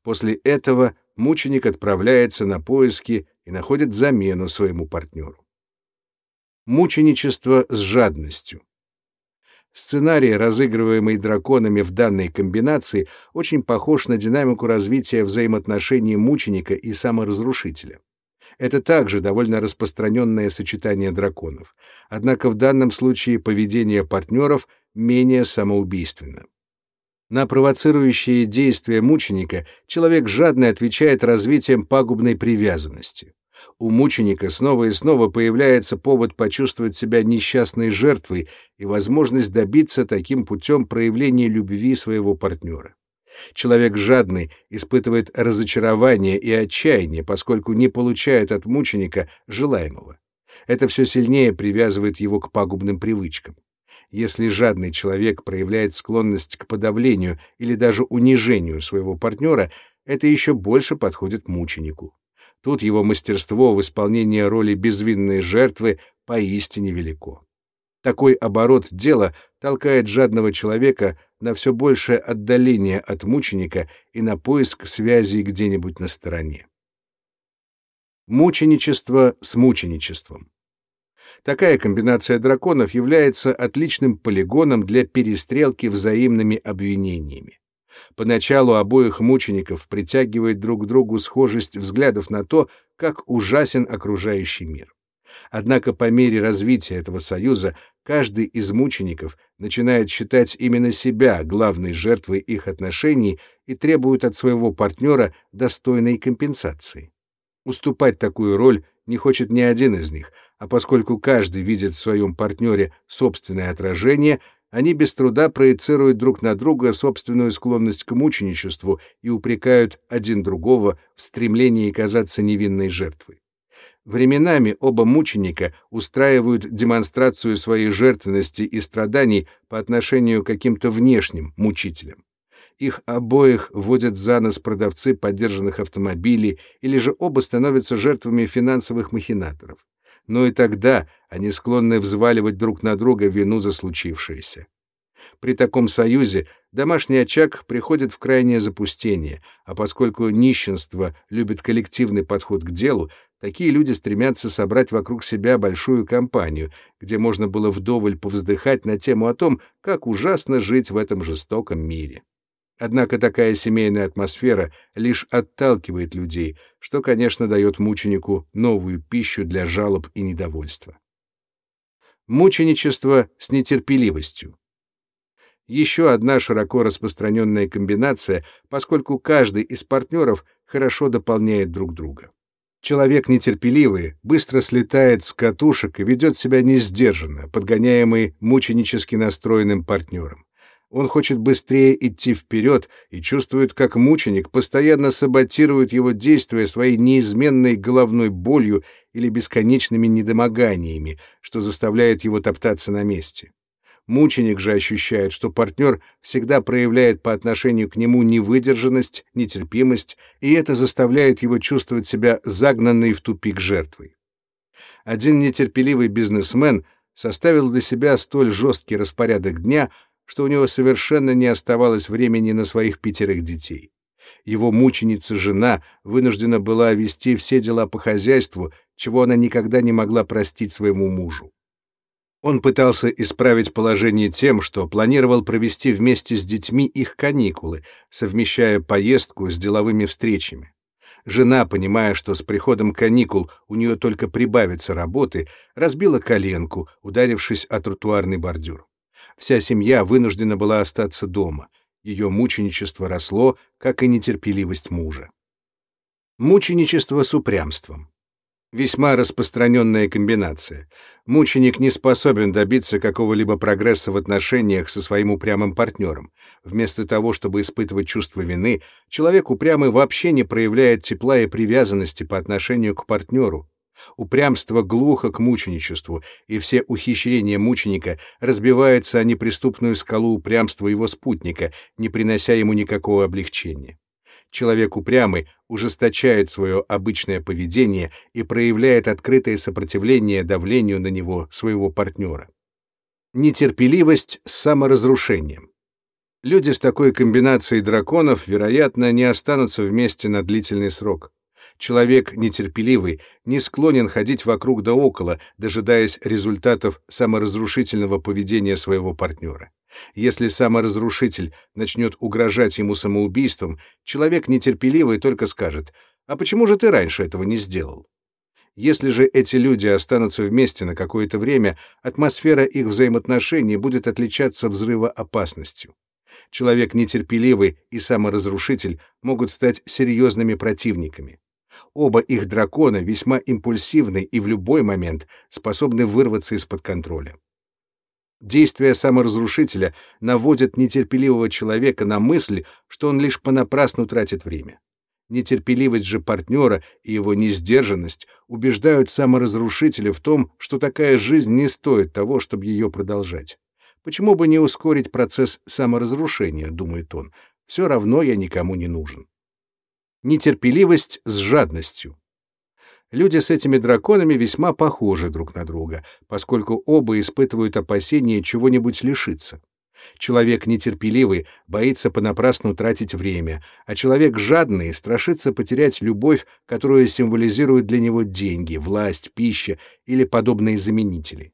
После этого мученик отправляется на поиски и находит замену своему партнеру. Мученичество с жадностью. Сценарий, разыгрываемый драконами в данной комбинации, очень похож на динамику развития взаимоотношений мученика и саморазрушителя. Это также довольно распространенное сочетание драконов. Однако в данном случае поведение партнеров менее самоубийственно. На провоцирующие действия мученика человек жадно отвечает развитием пагубной привязанности. У мученика снова и снова появляется повод почувствовать себя несчастной жертвой и возможность добиться таким путем проявления любви своего партнера. Человек жадный испытывает разочарование и отчаяние, поскольку не получает от мученика желаемого. Это все сильнее привязывает его к пагубным привычкам. Если жадный человек проявляет склонность к подавлению или даже унижению своего партнера, это еще больше подходит мученику. Тут его мастерство в исполнении роли безвинной жертвы поистине велико. Такой оборот дела толкает жадного человека на все большее отдаление от мученика и на поиск связи где-нибудь на стороне. Мученичество с мученичеством. Такая комбинация драконов является отличным полигоном для перестрелки взаимными обвинениями. Поначалу обоих мучеников притягивает друг к другу схожесть взглядов на то, как ужасен окружающий мир. Однако по мере развития этого союза каждый из мучеников начинает считать именно себя главной жертвой их отношений и требует от своего партнера достойной компенсации. Уступать такую роль не хочет ни один из них, а поскольку каждый видит в своем партнере собственное отражение, они без труда проецируют друг на друга собственную склонность к мученичеству и упрекают один другого в стремлении казаться невинной жертвой. Временами оба мученика устраивают демонстрацию своей жертвенности и страданий по отношению к каким-то внешним мучителям. Их обоих водят за нос продавцы подержанных автомобилей, или же оба становятся жертвами финансовых махинаторов. Но и тогда они склонны взваливать друг на друга вину за случившееся. При таком союзе домашний очаг приходит в крайнее запустение, а поскольку нищенство любит коллективный подход к делу, такие люди стремятся собрать вокруг себя большую компанию, где можно было вдоволь повздыхать на тему о том, как ужасно жить в этом жестоком мире. Однако такая семейная атмосфера лишь отталкивает людей, что, конечно, дает мученику новую пищу для жалоб и недовольства. Мученичество с нетерпеливостью. Еще одна широко распространенная комбинация, поскольку каждый из партнеров хорошо дополняет друг друга. Человек нетерпеливый быстро слетает с катушек и ведет себя несдержанно, подгоняемый мученически настроенным партнером. Он хочет быстрее идти вперед и чувствует, как мученик постоянно саботирует его действия своей неизменной головной болью или бесконечными недомоганиями, что заставляет его топтаться на месте. Мученик же ощущает, что партнер всегда проявляет по отношению к нему невыдержанность, нетерпимость, и это заставляет его чувствовать себя загнанной в тупик жертвой. Один нетерпеливый бизнесмен составил для себя столь жесткий распорядок дня, что у него совершенно не оставалось времени на своих пятерых детей. Его мученица-жена вынуждена была вести все дела по хозяйству, чего она никогда не могла простить своему мужу. Он пытался исправить положение тем, что планировал провести вместе с детьми их каникулы, совмещая поездку с деловыми встречами. Жена, понимая, что с приходом каникул у нее только прибавится работы, разбила коленку, ударившись о тротуарный бордюр. Вся семья вынуждена была остаться дома. Ее мученичество росло, как и нетерпеливость мужа. Мученичество с упрямством. Весьма распространенная комбинация. Мученик не способен добиться какого-либо прогресса в отношениях со своим упрямым партнером. Вместо того, чтобы испытывать чувство вины, человек упрямый вообще не проявляет тепла и привязанности по отношению к партнеру. Упрямство глухо к мученичеству, и все ухищрения мученика разбиваются о неприступную скалу упрямства его спутника, не принося ему никакого облегчения. Человек упрямый ужесточает свое обычное поведение и проявляет открытое сопротивление давлению на него своего партнера. Нетерпеливость с саморазрушением. Люди с такой комбинацией драконов, вероятно, не останутся вместе на длительный срок. Человек нетерпеливый, не склонен ходить вокруг да около, дожидаясь результатов саморазрушительного поведения своего партнера. Если саморазрушитель начнет угрожать ему самоубийством, человек нетерпеливый только скажет «А почему же ты раньше этого не сделал?» Если же эти люди останутся вместе на какое-то время, атмосфера их взаимоотношений будет отличаться взрывоопасностью. Человек нетерпеливый и саморазрушитель могут стать серьезными противниками. Оба их дракона весьма импульсивны и в любой момент способны вырваться из-под контроля. Действия саморазрушителя наводят нетерпеливого человека на мысль, что он лишь понапрасну тратит время. Нетерпеливость же партнера и его несдержанность убеждают саморазрушителя в том, что такая жизнь не стоит того, чтобы ее продолжать. Почему бы не ускорить процесс саморазрушения, думает он. Все равно я никому не нужен нетерпеливость с жадностью. Люди с этими драконами весьма похожи друг на друга, поскольку оба испытывают опасение чего-нибудь лишиться. Человек нетерпеливый боится понапрасну тратить время, а человек жадный страшится потерять любовь, которую символизируют для него деньги, власть, пища или подобные заменители.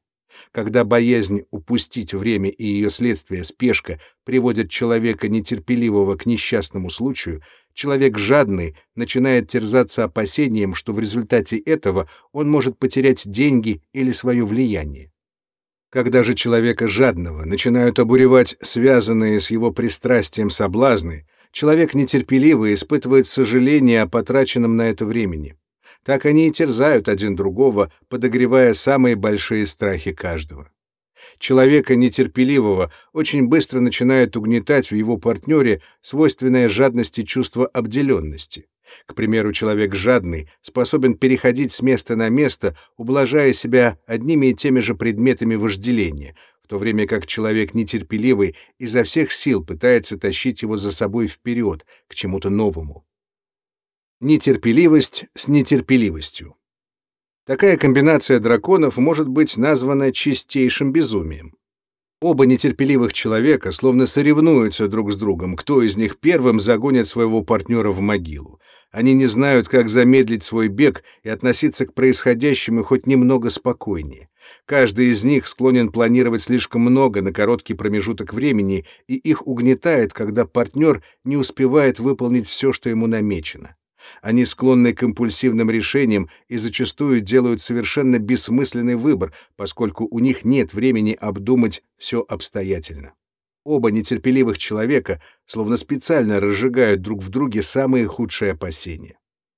Когда боязнь упустить время и ее следствие спешка приводят человека нетерпеливого к несчастному случаю, человек жадный начинает терзаться опасением, что в результате этого он может потерять деньги или свое влияние. Когда же человека жадного начинают обуревать связанные с его пристрастием соблазны, человек нетерпеливый испытывает сожаление о потраченном на это времени. Так они и терзают один другого, подогревая самые большие страхи каждого. Человека нетерпеливого очень быстро начинает угнетать в его партнере свойственное жадности чувство обделенности. К примеру, человек жадный способен переходить с места на место, ублажая себя одними и теми же предметами вожделения, в то время как человек нетерпеливый изо всех сил пытается тащить его за собой вперед, к чему-то новому. Нетерпеливость с нетерпеливостью. Такая комбинация драконов может быть названа чистейшим безумием. Оба нетерпеливых человека словно соревнуются друг с другом, кто из них первым загонит своего партнера в могилу. Они не знают, как замедлить свой бег и относиться к происходящему хоть немного спокойнее. Каждый из них склонен планировать слишком много на короткий промежуток времени, и их угнетает, когда партнер не успевает выполнить все, что ему намечено. Они склонны к импульсивным решениям и зачастую делают совершенно бессмысленный выбор, поскольку у них нет времени обдумать все обстоятельно. Оба нетерпеливых человека словно специально разжигают друг в друге самые худшие опасения.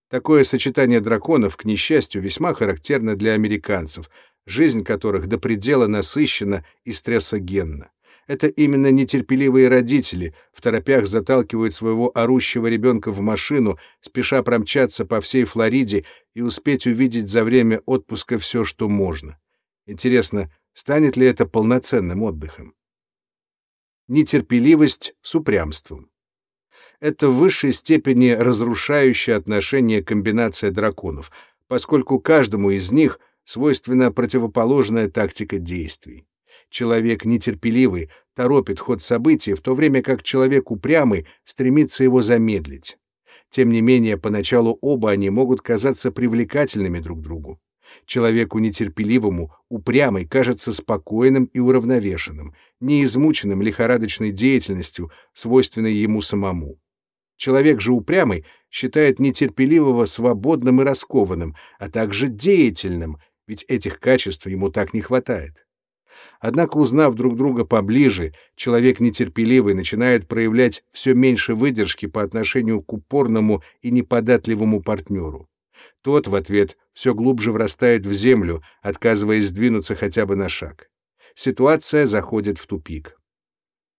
Такое сочетание драконов, к несчастью, весьма характерно для американцев, жизнь которых до предела насыщена и стрессогенна. Это именно нетерпеливые родители в торопях заталкивают своего орущего ребенка в машину, спеша промчаться по всей Флориде и успеть увидеть за время отпуска все, что можно. Интересно, станет ли это полноценным отдыхом? Нетерпеливость с упрямством. Это в высшей степени разрушающая отношения комбинация драконов, поскольку каждому из них свойственна противоположная тактика действий. Человек нетерпеливый торопит ход событий, в то время как человек упрямый стремится его замедлить. Тем не менее, поначалу оба они могут казаться привлекательными друг другу. Человеку нетерпеливому, упрямый кажется спокойным и уравновешенным, не измученным лихорадочной деятельностью, свойственной ему самому. Человек же упрямый считает нетерпеливого свободным и раскованным, а также деятельным, ведь этих качеств ему так не хватает. Однако, узнав друг друга поближе, человек нетерпеливый начинает проявлять все меньше выдержки по отношению к упорному и неподатливому партнеру. Тот в ответ все глубже врастает в землю, отказываясь сдвинуться хотя бы на шаг. Ситуация заходит в тупик.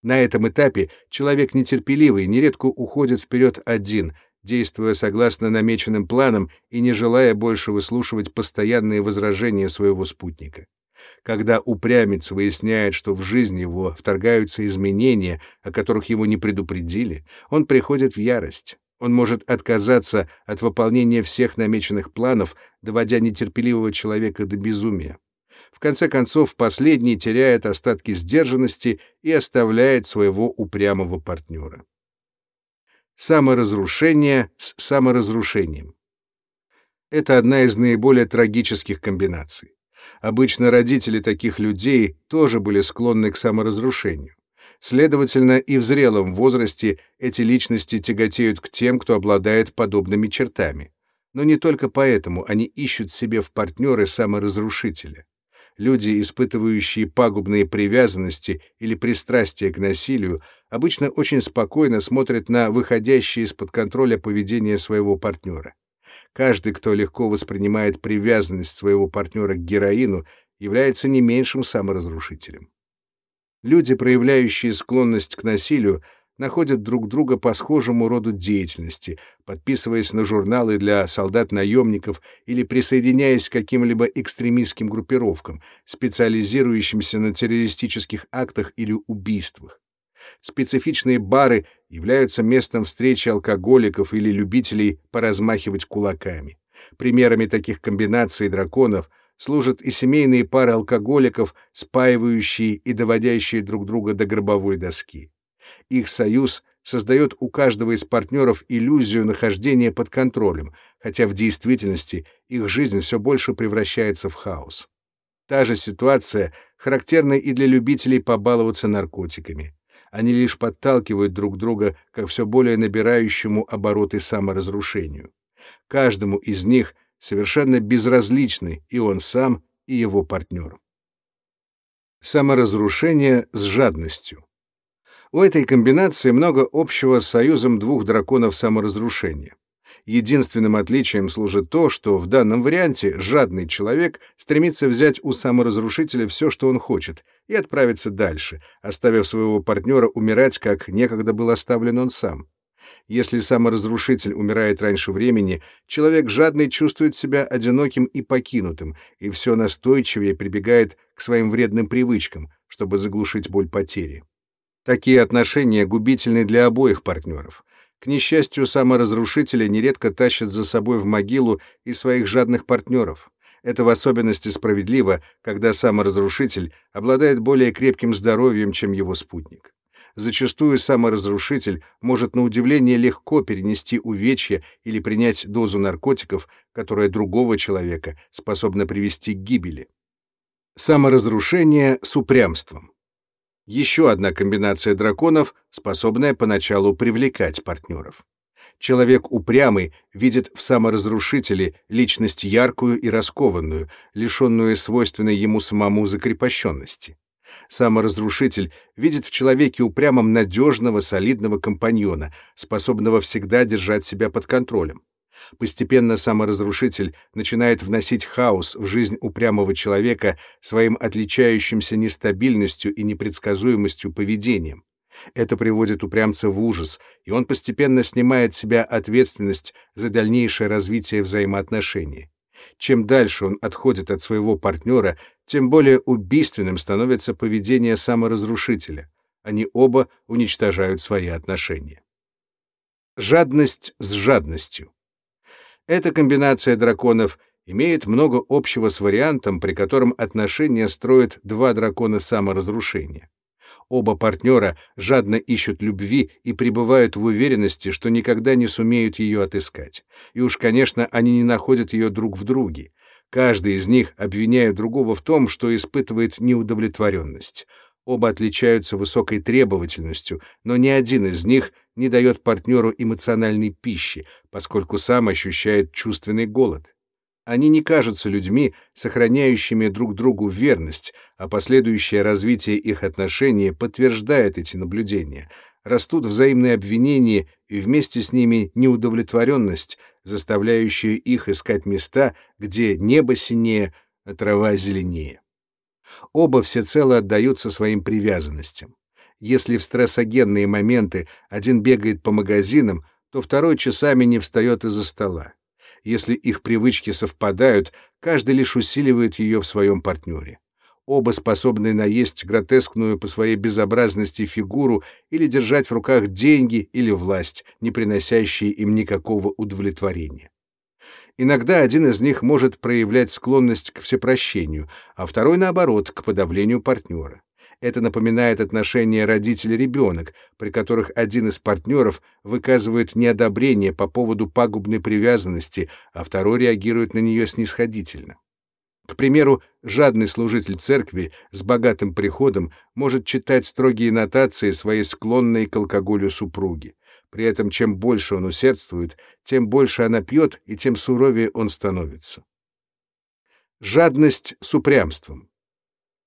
На этом этапе человек нетерпеливый нередко уходит вперед один, действуя согласно намеченным планам и не желая больше выслушивать постоянные возражения своего спутника. Когда упрямец выясняет, что в жизнь его вторгаются изменения, о которых его не предупредили, он приходит в ярость. Он может отказаться от выполнения всех намеченных планов, доводя нетерпеливого человека до безумия. В конце концов, последний теряет остатки сдержанности и оставляет своего упрямого партнера. Саморазрушение с саморазрушением. Это одна из наиболее трагических комбинаций. Обычно родители таких людей тоже были склонны к саморазрушению. Следовательно, и в зрелом возрасте эти личности тяготеют к тем, кто обладает подобными чертами. Но не только поэтому они ищут себе в партнеры саморазрушителя. Люди, испытывающие пагубные привязанности или пристрастие к насилию, обычно очень спокойно смотрят на выходящее из-под контроля поведение своего партнера. Каждый, кто легко воспринимает привязанность своего партнера к героину, является не меньшим саморазрушителем. Люди, проявляющие склонность к насилию, находят друг друга по схожему роду деятельности, подписываясь на журналы для солдат-наемников или присоединяясь к каким-либо экстремистским группировкам, специализирующимся на террористических актах или убийствах. Специфичные бары являются местом встречи алкоголиков или любителей поразмахивать кулаками. Примерами таких комбинаций драконов служат и семейные пары алкоголиков, спаивающие и доводящие друг друга до гробовой доски. Их союз создает у каждого из партнеров иллюзию нахождения под контролем, хотя в действительности их жизнь все больше превращается в хаос. Та же ситуация характерна и для любителей побаловаться наркотиками они лишь подталкивают друг друга к все более набирающему обороты саморазрушению. Каждому из них совершенно безразличны и он сам, и его партнер. Саморазрушение с жадностью. У этой комбинации много общего с союзом двух драконов саморазрушения. Единственным отличием служит то, что в данном варианте жадный человек стремится взять у саморазрушителя все, что он хочет, и отправиться дальше, оставив своего партнера умирать, как некогда был оставлен он сам. Если саморазрушитель умирает раньше времени, человек жадный чувствует себя одиноким и покинутым, и все настойчивее прибегает к своим вредным привычкам, чтобы заглушить боль потери. Такие отношения губительны для обоих партнеров. К несчастью, саморазрушители нередко тащат за собой в могилу и своих жадных партнеров. Это в особенности справедливо, когда саморазрушитель обладает более крепким здоровьем, чем его спутник. Зачастую саморазрушитель может на удивление легко перенести увечья или принять дозу наркотиков, которая другого человека способна привести к гибели. Саморазрушение с упрямством. Еще одна комбинация драконов, способная поначалу привлекать партнеров. Человек упрямый видит в саморазрушителе личность яркую и раскованную, лишенную свойственной ему самому закрепощенности. Саморазрушитель видит в человеке упрямом надежного, солидного компаньона, способного всегда держать себя под контролем. Постепенно саморазрушитель начинает вносить хаос в жизнь упрямого человека своим отличающимся нестабильностью и непредсказуемостью поведением. Это приводит упрямца в ужас, и он постепенно снимает с себя ответственность за дальнейшее развитие взаимоотношений. Чем дальше он отходит от своего партнера, тем более убийственным становится поведение саморазрушителя. Они оба уничтожают свои отношения. Жадность с жадностью. Эта комбинация драконов имеет много общего с вариантом, при котором отношения строят два дракона саморазрушения. Оба партнера жадно ищут любви и пребывают в уверенности, что никогда не сумеют ее отыскать. И уж, конечно, они не находят ее друг в друге. Каждый из них обвиняет другого в том, что испытывает неудовлетворенность. Оба отличаются высокой требовательностью, но ни один из них не дает партнеру эмоциональной пищи, поскольку сам ощущает чувственный голод. Они не кажутся людьми, сохраняющими друг другу верность, а последующее развитие их отношений подтверждает эти наблюдения. Растут взаимные обвинения и вместе с ними неудовлетворенность, заставляющая их искать места, где небо синее, а трава зеленее. Оба всецело отдаются своим привязанностям. Если в стрессогенные моменты один бегает по магазинам, то второй часами не встает из-за стола. Если их привычки совпадают, каждый лишь усиливает ее в своем партнере. Оба способны наесть гротескную по своей безобразности фигуру или держать в руках деньги или власть, не приносящие им никакого удовлетворения. Иногда один из них может проявлять склонность к всепрощению, а второй, наоборот, к подавлению партнера. Это напоминает отношения родитель-ребенок, при которых один из партнеров выказывает неодобрение по поводу пагубной привязанности, а второй реагирует на нее снисходительно. К примеру, жадный служитель церкви с богатым приходом может читать строгие нотации своей склонной к алкоголю супруги. При этом чем больше он усердствует, тем больше она пьет и тем суровее он становится. Жадность с упрямством.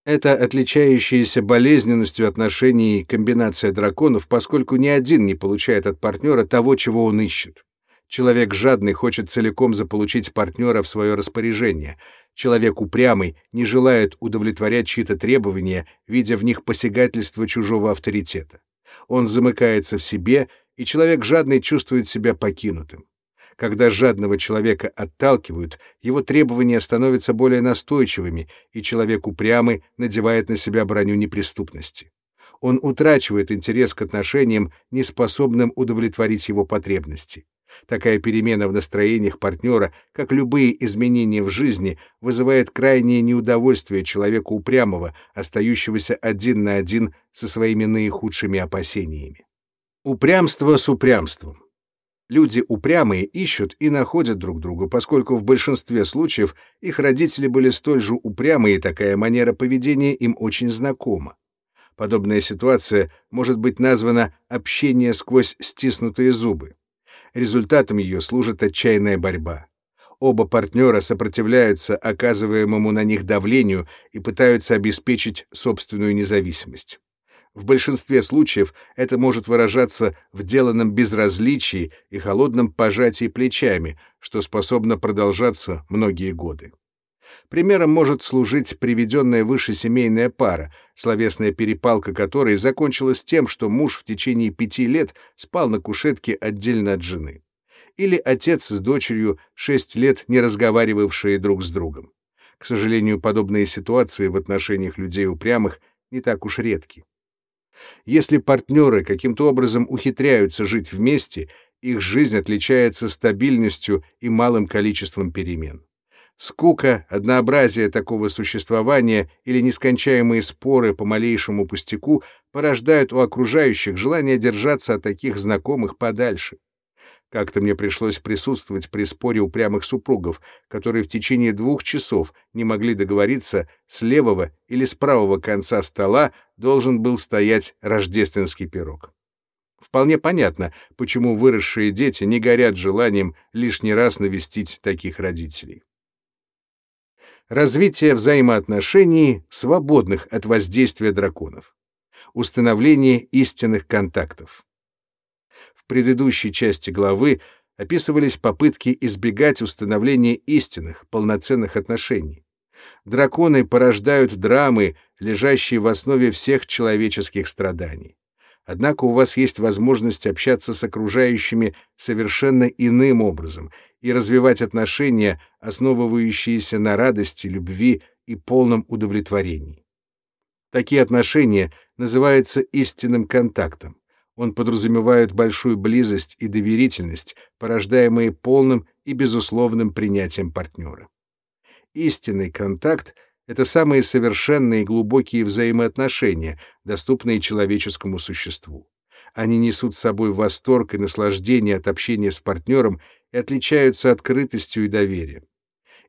Это отличающаяся болезненностью отношений комбинация драконов, поскольку ни один не получает от партнера того, чего он ищет. Человек жадный хочет целиком заполучить партнера в свое распоряжение. Человек упрямый не желает удовлетворять чьи-то требования, видя в них посягательство чужого авторитета. Он замыкается в себе, и человек жадный чувствует себя покинутым. Когда жадного человека отталкивают, его требования становятся более настойчивыми, и человек упрямый надевает на себя броню неприступности. Он утрачивает интерес к отношениям, неспособным удовлетворить его потребности. Такая перемена в настроениях партнера, как любые изменения в жизни, вызывает крайнее неудовольствие человека упрямого, остающегося один на один со своими наихудшими опасениями. Упрямство с упрямством. Люди упрямые ищут и находят друг друга, поскольку в большинстве случаев их родители были столь же упрямы, и такая манера поведения им очень знакома. Подобная ситуация может быть названа «общение сквозь стиснутые зубы». Результатом ее служит отчаянная борьба. Оба партнера сопротивляются оказываемому на них давлению и пытаются обеспечить собственную независимость. В большинстве случаев это может выражаться в деланном безразличии и холодном пожатии плечами, что способно продолжаться многие годы. Примером может служить приведенная выше семейная пара, словесная перепалка которой закончилась тем, что муж в течение пяти лет спал на кушетке отдельно от жены. Или отец с дочерью шесть лет не разговаривавшие друг с другом. К сожалению, подобные ситуации в отношениях людей упрямых не так уж редки. Если партнеры каким-то образом ухитряются жить вместе, их жизнь отличается стабильностью и малым количеством перемен. Скука, однообразие такого существования или нескончаемые споры по малейшему пустяку порождают у окружающих желание держаться от таких знакомых подальше. Как-то мне пришлось присутствовать при споре упрямых супругов, которые в течение двух часов не могли договориться, с левого или с правого конца стола должен был стоять рождественский пирог. Вполне понятно, почему выросшие дети не горят желанием лишний раз навестить таких родителей. Развитие взаимоотношений, свободных от воздействия драконов. Установление истинных контактов. Предыдущей части главы описывались попытки избегать установления истинных, полноценных отношений. Драконы порождают драмы, лежащие в основе всех человеческих страданий. Однако у вас есть возможность общаться с окружающими совершенно иным образом и развивать отношения, основывающиеся на радости, любви и полном удовлетворении. Такие отношения называются истинным контактом. Он подразумевает большую близость и доверительность, порождаемые полным и безусловным принятием партнера. Истинный контакт — это самые совершенные и глубокие взаимоотношения, доступные человеческому существу. Они несут с собой восторг и наслаждение от общения с партнером и отличаются открытостью и доверием.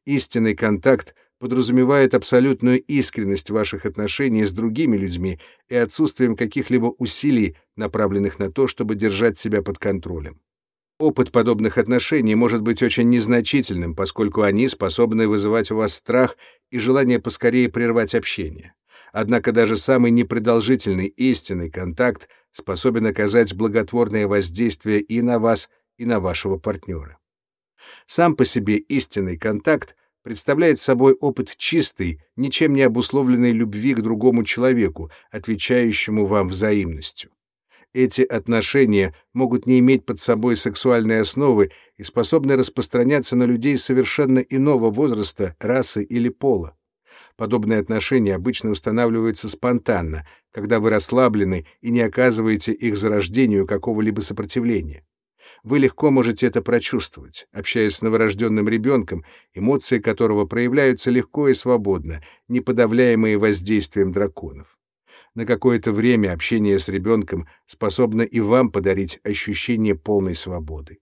Истинный контакт подразумевает абсолютную искренность ваших отношений с другими людьми и отсутствием каких-либо усилий, направленных на то, чтобы держать себя под контролем. Опыт подобных отношений может быть очень незначительным, поскольку они способны вызывать у вас страх и желание поскорее прервать общение. Однако даже самый непродолжительный истинный контакт способен оказать благотворное воздействие и на вас, и на вашего партнера. Сам по себе истинный контакт представляет собой опыт чистой, ничем не обусловленной любви к другому человеку, отвечающему вам взаимностью. Эти отношения могут не иметь под собой сексуальной основы и способны распространяться на людей совершенно иного возраста, расы или пола. Подобные отношения обычно устанавливаются спонтанно, когда вы расслаблены и не оказываете их зарождению какого-либо сопротивления. Вы легко можете это прочувствовать, общаясь с новорожденным ребенком, эмоции которого проявляются легко и свободно, не подавляемые воздействием драконов. На какое-то время общение с ребенком способно и вам подарить ощущение полной свободы.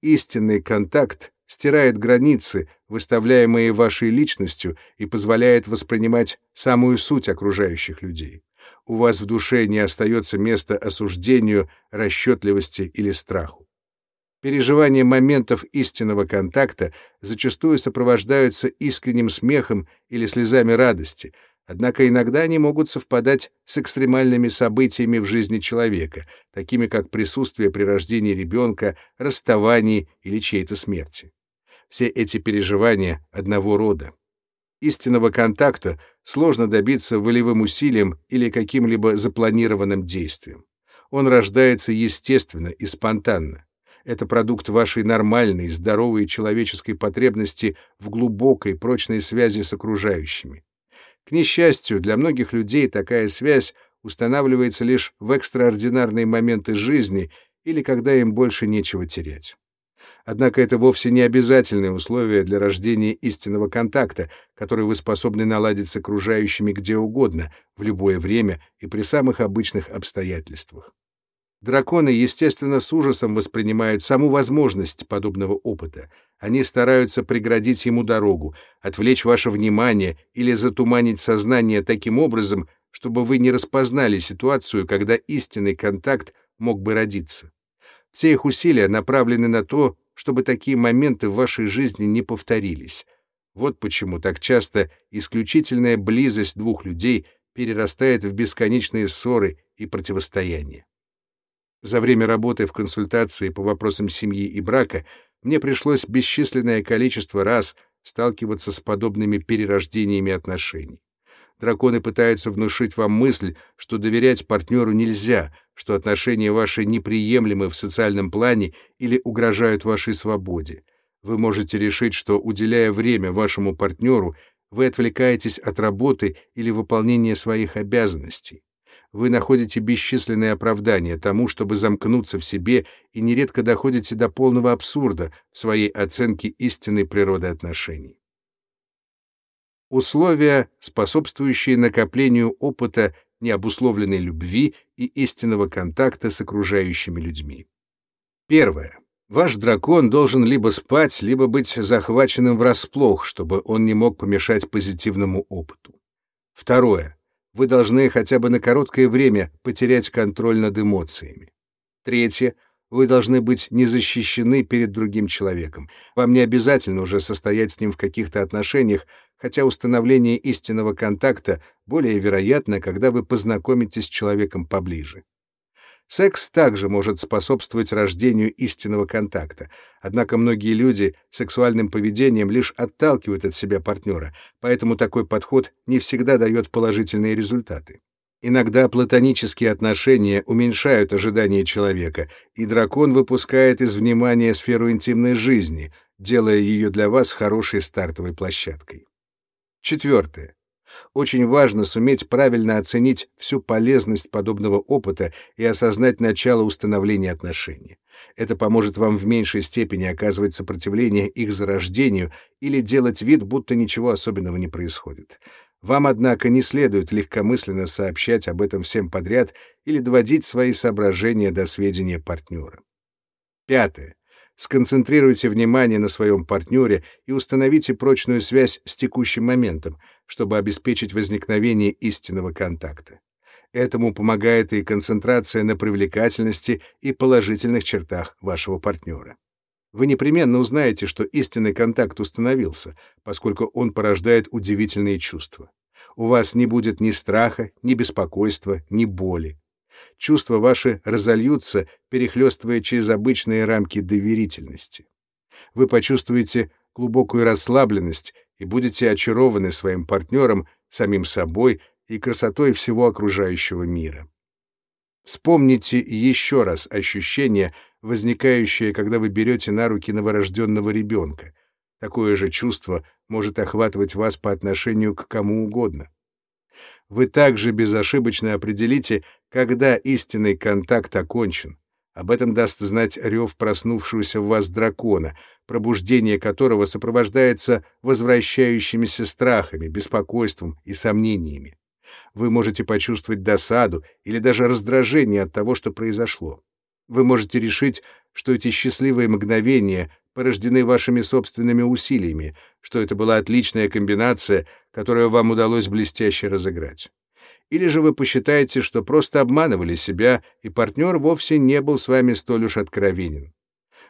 Истинный контакт стирает границы, выставляемые вашей личностью, и позволяет воспринимать самую суть окружающих людей у вас в душе не остается места осуждению, расчетливости или страху. Переживания моментов истинного контакта зачастую сопровождаются искренним смехом или слезами радости, однако иногда они могут совпадать с экстремальными событиями в жизни человека, такими как присутствие при рождении ребенка, расставании или чьей-то смерти. Все эти переживания одного рода. Истинного контакта сложно добиться волевым усилием или каким-либо запланированным действием. Он рождается естественно и спонтанно. Это продукт вашей нормальной, здоровой человеческой потребности в глубокой, прочной связи с окружающими. К несчастью, для многих людей такая связь устанавливается лишь в экстраординарные моменты жизни или когда им больше нечего терять. Однако это вовсе не обязательное условие для рождения истинного контакта, который вы способны наладить с окружающими где угодно, в любое время и при самых обычных обстоятельствах. Драконы, естественно, с ужасом воспринимают саму возможность подобного опыта. Они стараются преградить ему дорогу, отвлечь ваше внимание или затуманить сознание таким образом, чтобы вы не распознали ситуацию, когда истинный контакт мог бы родиться. Все их усилия направлены на то, чтобы такие моменты в вашей жизни не повторились. Вот почему так часто исключительная близость двух людей перерастает в бесконечные ссоры и противостояния. За время работы в консультации по вопросам семьи и брака мне пришлось бесчисленное количество раз сталкиваться с подобными перерождениями отношений. Драконы пытаются внушить вам мысль, что доверять партнеру нельзя, что отношения ваши неприемлемы в социальном плане или угрожают вашей свободе. Вы можете решить, что, уделяя время вашему партнеру, вы отвлекаетесь от работы или выполнения своих обязанностей. Вы находите бесчисленные оправдания тому, чтобы замкнуться в себе, и нередко доходите до полного абсурда в своей оценке истинной природы отношений условия, способствующие накоплению опыта необусловленной любви и истинного контакта с окружающими людьми. Первое. Ваш дракон должен либо спать, либо быть захваченным врасплох, чтобы он не мог помешать позитивному опыту. Второе. Вы должны хотя бы на короткое время потерять контроль над эмоциями. Третье вы должны быть не защищены перед другим человеком. Вам не обязательно уже состоять с ним в каких-то отношениях, хотя установление истинного контакта более вероятно, когда вы познакомитесь с человеком поближе. Секс также может способствовать рождению истинного контакта, однако многие люди сексуальным поведением лишь отталкивают от себя партнера, поэтому такой подход не всегда дает положительные результаты. Иногда платонические отношения уменьшают ожидания человека, и дракон выпускает из внимания сферу интимной жизни, делая ее для вас хорошей стартовой площадкой. Четвертое. Очень важно суметь правильно оценить всю полезность подобного опыта и осознать начало установления отношений. Это поможет вам в меньшей степени оказывать сопротивление их зарождению или делать вид, будто ничего особенного не происходит. Вам, однако, не следует легкомысленно сообщать об этом всем подряд или доводить свои соображения до сведения партнера. Пятое. Сконцентрируйте внимание на своем партнере и установите прочную связь с текущим моментом, чтобы обеспечить возникновение истинного контакта. Этому помогает и концентрация на привлекательности и положительных чертах вашего партнера. Вы непременно узнаете, что истинный контакт установился, поскольку он порождает удивительные чувства. У вас не будет ни страха, ни беспокойства, ни боли. Чувства ваши разольются, перехлестывая через обычные рамки доверительности. Вы почувствуете глубокую расслабленность и будете очарованы своим партнером, самим собой и красотой всего окружающего мира. Вспомните еще раз ощущение, возникающее, когда вы берете на руки новорожденного ребенка. Такое же чувство может охватывать вас по отношению к кому угодно. Вы также безошибочно определите, когда истинный контакт окончен. Об этом даст знать рев проснувшегося в вас дракона, пробуждение которого сопровождается возвращающимися страхами, беспокойством и сомнениями. Вы можете почувствовать досаду или даже раздражение от того, что произошло. Вы можете решить, что эти счастливые мгновения порождены вашими собственными усилиями, что это была отличная комбинация, которую вам удалось блестяще разыграть. Или же вы посчитаете, что просто обманывали себя, и партнер вовсе не был с вами столь уж откровенен.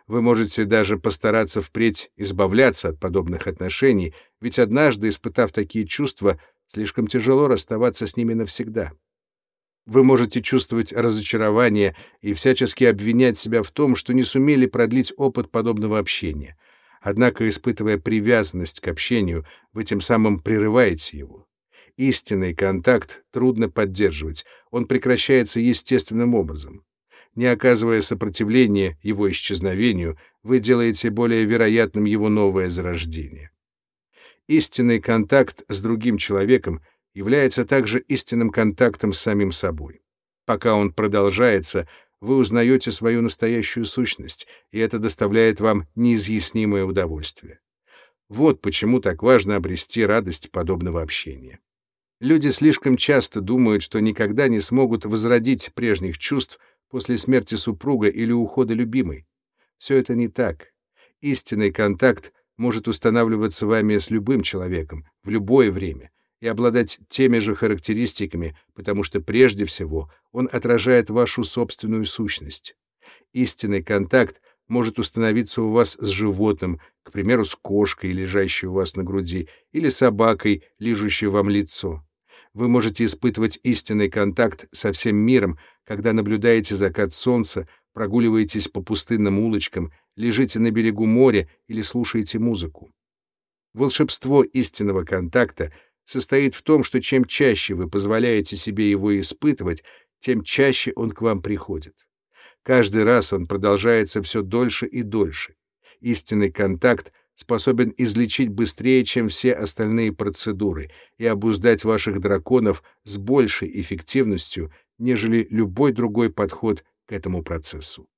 Вы можете даже постараться впредь избавляться от подобных отношений, ведь однажды, испытав такие чувства, слишком тяжело расставаться с ними навсегда. Вы можете чувствовать разочарование и всячески обвинять себя в том, что не сумели продлить опыт подобного общения. Однако, испытывая привязанность к общению, вы тем самым прерываете его. Истинный контакт трудно поддерживать, он прекращается естественным образом. Не оказывая сопротивления его исчезновению, вы делаете более вероятным его новое зарождение. Истинный контакт с другим человеком — является также истинным контактом с самим собой. Пока он продолжается, вы узнаете свою настоящую сущность, и это доставляет вам неизъяснимое удовольствие. Вот почему так важно обрести радость подобного общения. Люди слишком часто думают, что никогда не смогут возродить прежних чувств после смерти супруга или ухода любимой. Все это не так. Истинный контакт может устанавливаться вами с любым человеком в любое время, и обладать теми же характеристиками, потому что прежде всего он отражает вашу собственную сущность. Истинный контакт может установиться у вас с животным, к примеру, с кошкой, лежащей у вас на груди, или собакой, лижущей вам лицо. Вы можете испытывать истинный контакт со всем миром, когда наблюдаете закат солнца, прогуливаетесь по пустынным улочкам, лежите на берегу моря или слушаете музыку. Волшебство истинного контакта состоит в том, что чем чаще вы позволяете себе его испытывать, тем чаще он к вам приходит. Каждый раз он продолжается все дольше и дольше. Истинный контакт способен излечить быстрее, чем все остальные процедуры, и обуздать ваших драконов с большей эффективностью, нежели любой другой подход к этому процессу.